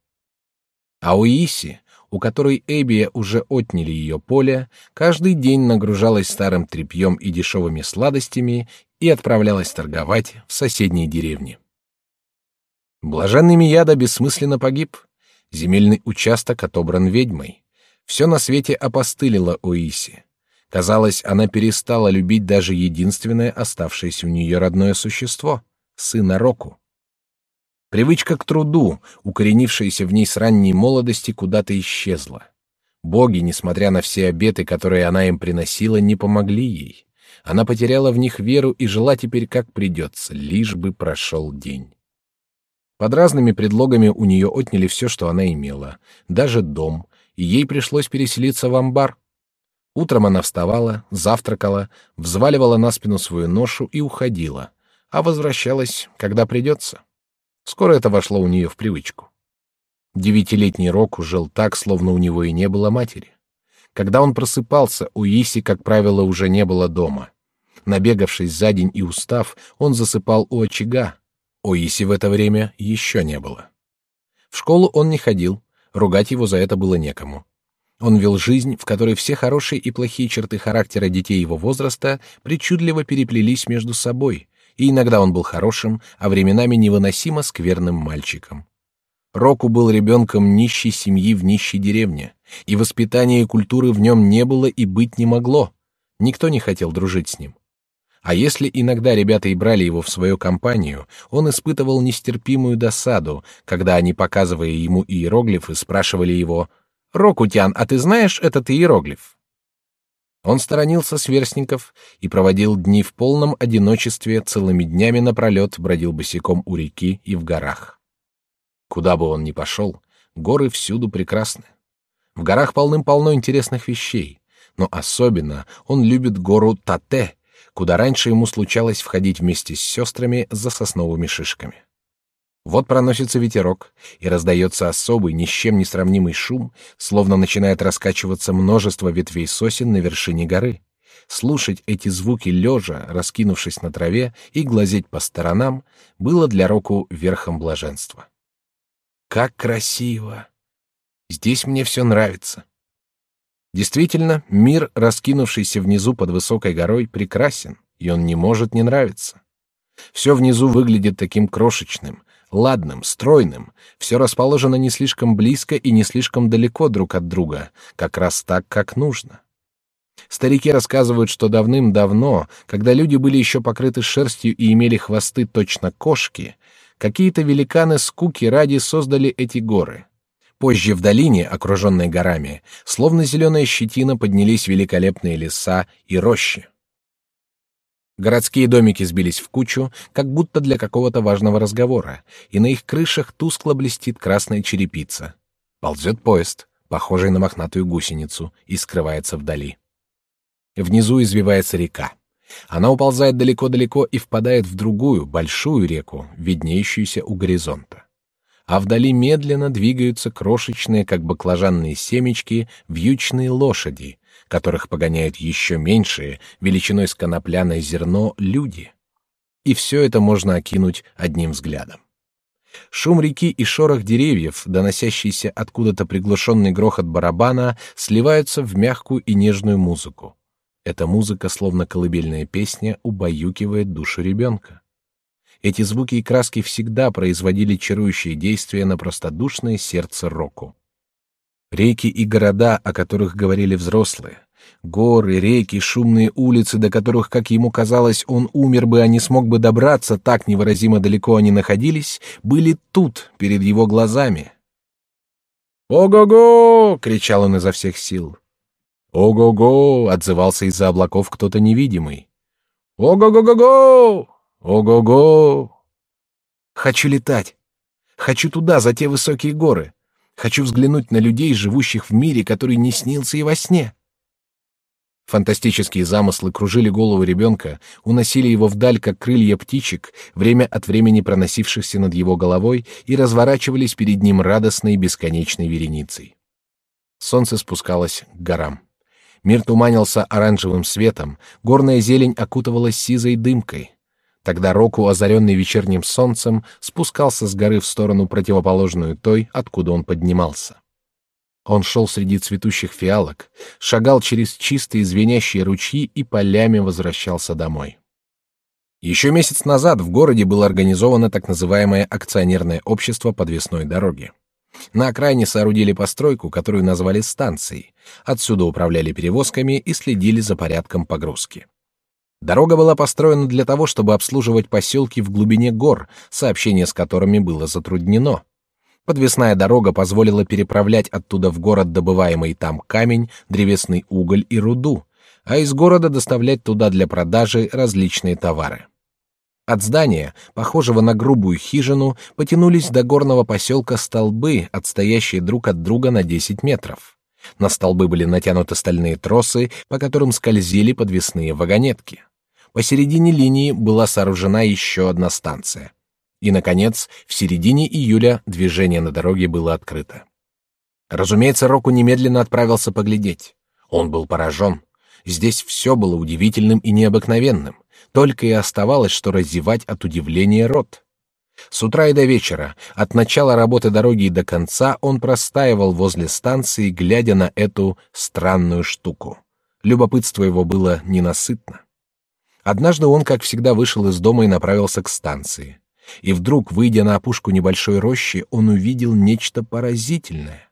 А у Иси, у которой Эбия уже отняли ее поле, каждый день нагружалась старым тряпьем и дешевыми сладостями и отправлялась торговать в соседние деревни. Блаженный Мияда бессмысленно погиб. Земельный участок отобран ведьмой. Все на свете опостылило Оиси. Казалось, она перестала любить даже единственное оставшееся у нее родное существо — сына Року. Привычка к труду, укоренившаяся в ней с ранней молодости, куда-то исчезла. Боги, несмотря на все обеты, которые она им приносила, не помогли ей. Она потеряла в них веру и жила теперь как придется, лишь бы прошел день. Под разными предлогами у нее отняли все, что она имела, даже дом, и ей пришлось переселиться в амбар, Утром она вставала, завтракала, взваливала на спину свою ношу и уходила, а возвращалась, когда придется. Скоро это вошло у нее в привычку. Девятилетний Року жил так, словно у него и не было матери. Когда он просыпался, у Иси, как правило, уже не было дома. Набегавшись за день и устав, он засыпал у очага. У Иси в это время еще не было. В школу он не ходил, ругать его за это было некому. Он вел жизнь, в которой все хорошие и плохие черты характера детей его возраста причудливо переплелись между собой, и иногда он был хорошим, а временами невыносимо скверным мальчиком. Року был ребенком нищей семьи в нищей деревне, и воспитания и культуры в нем не было и быть не могло. Никто не хотел дружить с ним. А если иногда ребята и брали его в свою компанию, он испытывал нестерпимую досаду, когда они, показывая ему иероглифы, спрашивали его Рокутян, а ты знаешь этот иероглиф? Он сторонился сверстников и проводил дни в полном одиночестве, целыми днями напролет бродил босиком у реки и в горах. Куда бы он ни пошел, горы всюду прекрасны. В горах полным-полно интересных вещей, но особенно он любит гору Тате, куда раньше ему случалось входить вместе с сестрами за сосновыми шишками. Вот проносится ветерок, и раздается особый, ни с чем не сравнимый шум, словно начинает раскачиваться множество ветвей сосен на вершине горы. Слушать эти звуки лежа, раскинувшись на траве, и глазеть по сторонам, было для Року верхом блаженства. Как красиво! Здесь мне все нравится. Действительно, мир, раскинувшийся внизу под высокой горой, прекрасен, и он не может не нравиться. Все внизу выглядит таким крошечным, ладным, стройным, все расположено не слишком близко и не слишком далеко друг от друга, как раз так, как нужно. Старики рассказывают, что давным-давно, когда люди были еще покрыты шерстью и имели хвосты точно кошки, какие-то великаны скуки ради создали эти горы. Позже в долине, окруженной горами, словно зеленая щетина поднялись великолепные леса и рощи. Городские домики сбились в кучу, как будто для какого-то важного разговора, и на их крышах тускло блестит красная черепица. Ползет поезд, похожий на мохнатую гусеницу, и скрывается вдали. Внизу извивается река. Она уползает далеко-далеко и впадает в другую, большую реку, виднеющуюся у горизонта. А вдали медленно двигаются крошечные, как баклажанные семечки, вьючные лошади, которых погоняют еще меньшие, величиной с конопляное зерно, люди. И все это можно окинуть одним взглядом. Шум реки и шорох деревьев, доносящийся откуда-то приглушенный грохот барабана, сливаются в мягкую и нежную музыку. Эта музыка, словно колыбельная песня, убаюкивает душу ребенка. Эти звуки и краски всегда производили чарующие действия на простодушное сердце Року. Реки и города, о которых говорили взрослые, горы, реки, шумные улицы, до которых, как ему казалось, он умер бы, а не смог бы добраться, так невыразимо далеко они находились, были тут, перед его глазами. «Ого-го!» — кричал он изо всех сил. «Ого-го!» — отзывался из-за облаков кто-то невидимый. «Ого-го-го-го! Ого-го!» «Хочу летать! Хочу туда, за те высокие горы! Хочу взглянуть на людей, живущих в мире, который не снился и во сне. Фантастические замыслы кружили голову ребенка, уносили его вдаль, как крылья птичек, время от времени проносившихся над его головой, и разворачивались перед ним радостной бесконечной вереницей. Солнце спускалось к горам. Мир туманился оранжевым светом, горная зелень окутывалась сизой дымкой. Тогда Року, озаренный вечерним солнцем, спускался с горы в сторону противоположную той, откуда он поднимался. Он шел среди цветущих фиалок, шагал через чистые звенящие ручьи и полями возвращался домой. Еще месяц назад в городе было организовано так называемое акционерное общество подвесной дороги. На окраине соорудили постройку, которую назвали станцией. Отсюда управляли перевозками и следили за порядком погрузки. Дорога была построена для того, чтобы обслуживать поселки в глубине гор, сообщение с которыми было затруднено. Подвесная дорога позволила переправлять оттуда в город добываемый там камень, древесный уголь и руду, а из города доставлять туда для продажи различные товары. От здания, похожего на грубую хижину, потянулись до горного поселка столбы, отстоящие друг от друга на 10 метров. На столбы были натянуты стальные тросы, по которым скользили подвесные вагонетки. Посередине линии была сооружена еще одна станция. И, наконец, в середине июля движение на дороге было открыто. Разумеется, Року немедленно отправился поглядеть. Он был поражен. Здесь все было удивительным и необыкновенным. Только и оставалось, что разевать от удивления рот. С утра и до вечера, от начала работы дороги и до конца, он простаивал возле станции, глядя на эту странную штуку. Любопытство его было ненасытно. Однажды он, как всегда, вышел из дома и направился к станции. И вдруг, выйдя на опушку небольшой рощи, он увидел нечто поразительное.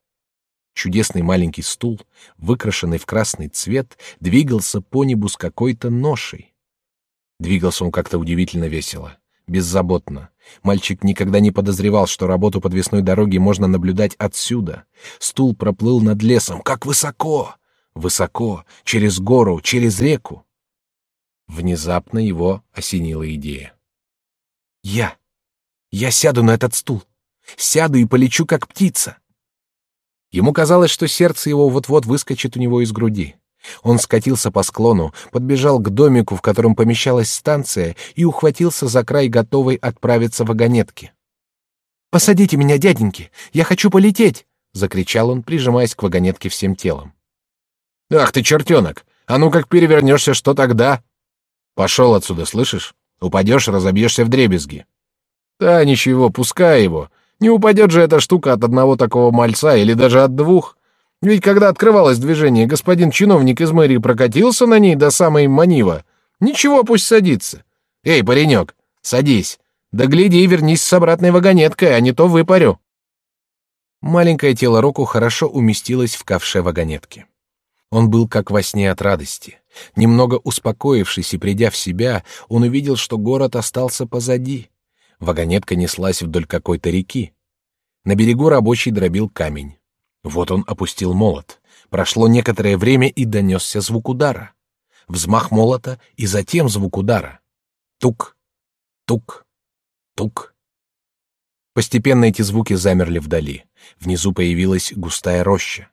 Чудесный маленький стул, выкрашенный в красный цвет, двигался по небу с какой-то ношей. Двигался он как-то удивительно весело, беззаботно. Мальчик никогда не подозревал, что работу подвесной дороги можно наблюдать отсюда. Стул проплыл над лесом, как высоко! Высоко, через гору, через реку. Внезапно его осенила идея. Я. Я сяду на этот стул. Сяду и полечу, как птица. Ему казалось, что сердце его вот-вот выскочит у него из груди. Он скатился по склону, подбежал к домику, в котором помещалась станция, и ухватился за край готовой отправиться вагонетки. «Посадите меня, дяденьки! Я хочу полететь!» — закричал он, прижимаясь к вагонетке всем телом. «Ах ты, чертенок! А ну как перевернешься, что тогда?» Пошел отсюда, слышишь? Упадешь, разобьешься в дребезги. Да ничего, пускай его. Не упадет же эта штука от одного такого мальца или даже от двух. Ведь когда открывалось движение, господин чиновник из мэрии прокатился на ней до самой Манива. Ничего, пусть садится. Эй, паренек, садись. Да гляди и вернись с обратной вагонеткой, а не то выпарю. Маленькое тело Року хорошо уместилось в ковше вагонетки. Он был как во сне от радости. Немного успокоившись и придя в себя, он увидел, что город остался позади. Вагонетка неслась вдоль какой-то реки. На берегу рабочий дробил камень. Вот он опустил молот. Прошло некоторое время и донесся звук удара. Взмах молота и затем звук удара. Тук, тук, тук. Постепенно эти звуки замерли вдали. Внизу появилась густая роща.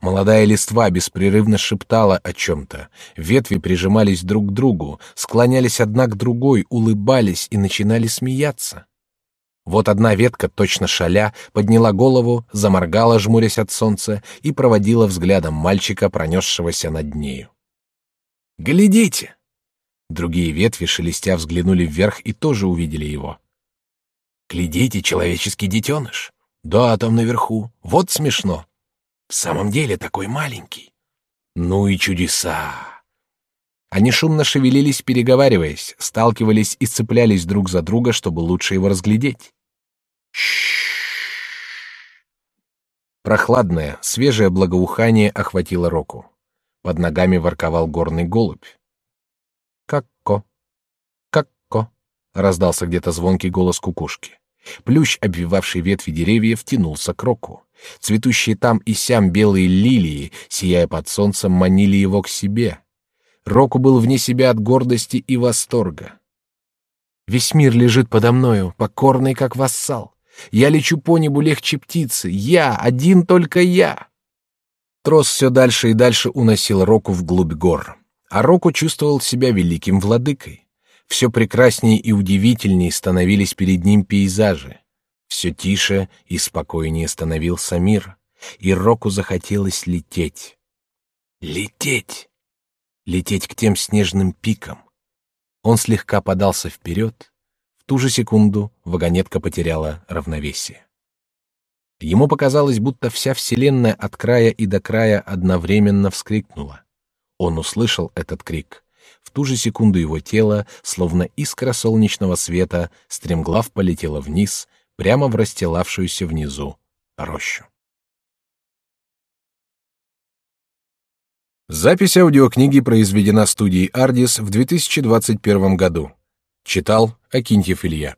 Молодая листва беспрерывно шептала о чем-то. Ветви прижимались друг к другу, склонялись одна к другой, улыбались и начинали смеяться. Вот одна ветка, точно шаля, подняла голову, заморгала, жмурясь от солнца, и проводила взглядом мальчика, пронесшегося над нею. «Глядите!» Другие ветви, шелестя, взглянули вверх и тоже увидели его. «Глядите, человеческий детеныш!» «Да, там наверху. Вот смешно!» «В самом деле такой маленький!» «Ну и чудеса!» Они шумно шевелились, переговариваясь, сталкивались и цеплялись друг за друга, чтобы лучше его разглядеть. Прохладное, свежее благоухание охватило Року. Под ногами ворковал горный голубь. «Как-ко! Как-ко!» — раздался где-то звонкий голос кукушки. Плющ, обвивавший ветви деревьев, тянулся к Року. Цветущие там и сям белые лилии, сияя под солнцем, манили его к себе. Року был вне себя от гордости и восторга. «Весь мир лежит подо мною, покорный, как вассал. Я лечу по небу легче птицы. Я, один только я. Трос все дальше и дальше уносил Року вглубь гор. А Року чувствовал себя великим владыкой. Все прекраснее и удивительнее становились перед ним пейзажи. Все тише и спокойнее становился мир. И Року захотелось лететь. Лететь! Лететь к тем снежным пикам. Он слегка подался вперед, в ту же секунду вагонетка потеряла равновесие. Ему показалось, будто вся вселенная от края и до края одновременно вскрикнула. Он услышал этот крик. В ту же секунду его тело, словно искра солнечного света, стремглав полетело вниз, прямо в расстилавшуюся внизу рощу. Запись аудиокниги произведена студией Ardis в 2021 году. Читал Акинтьев Илья.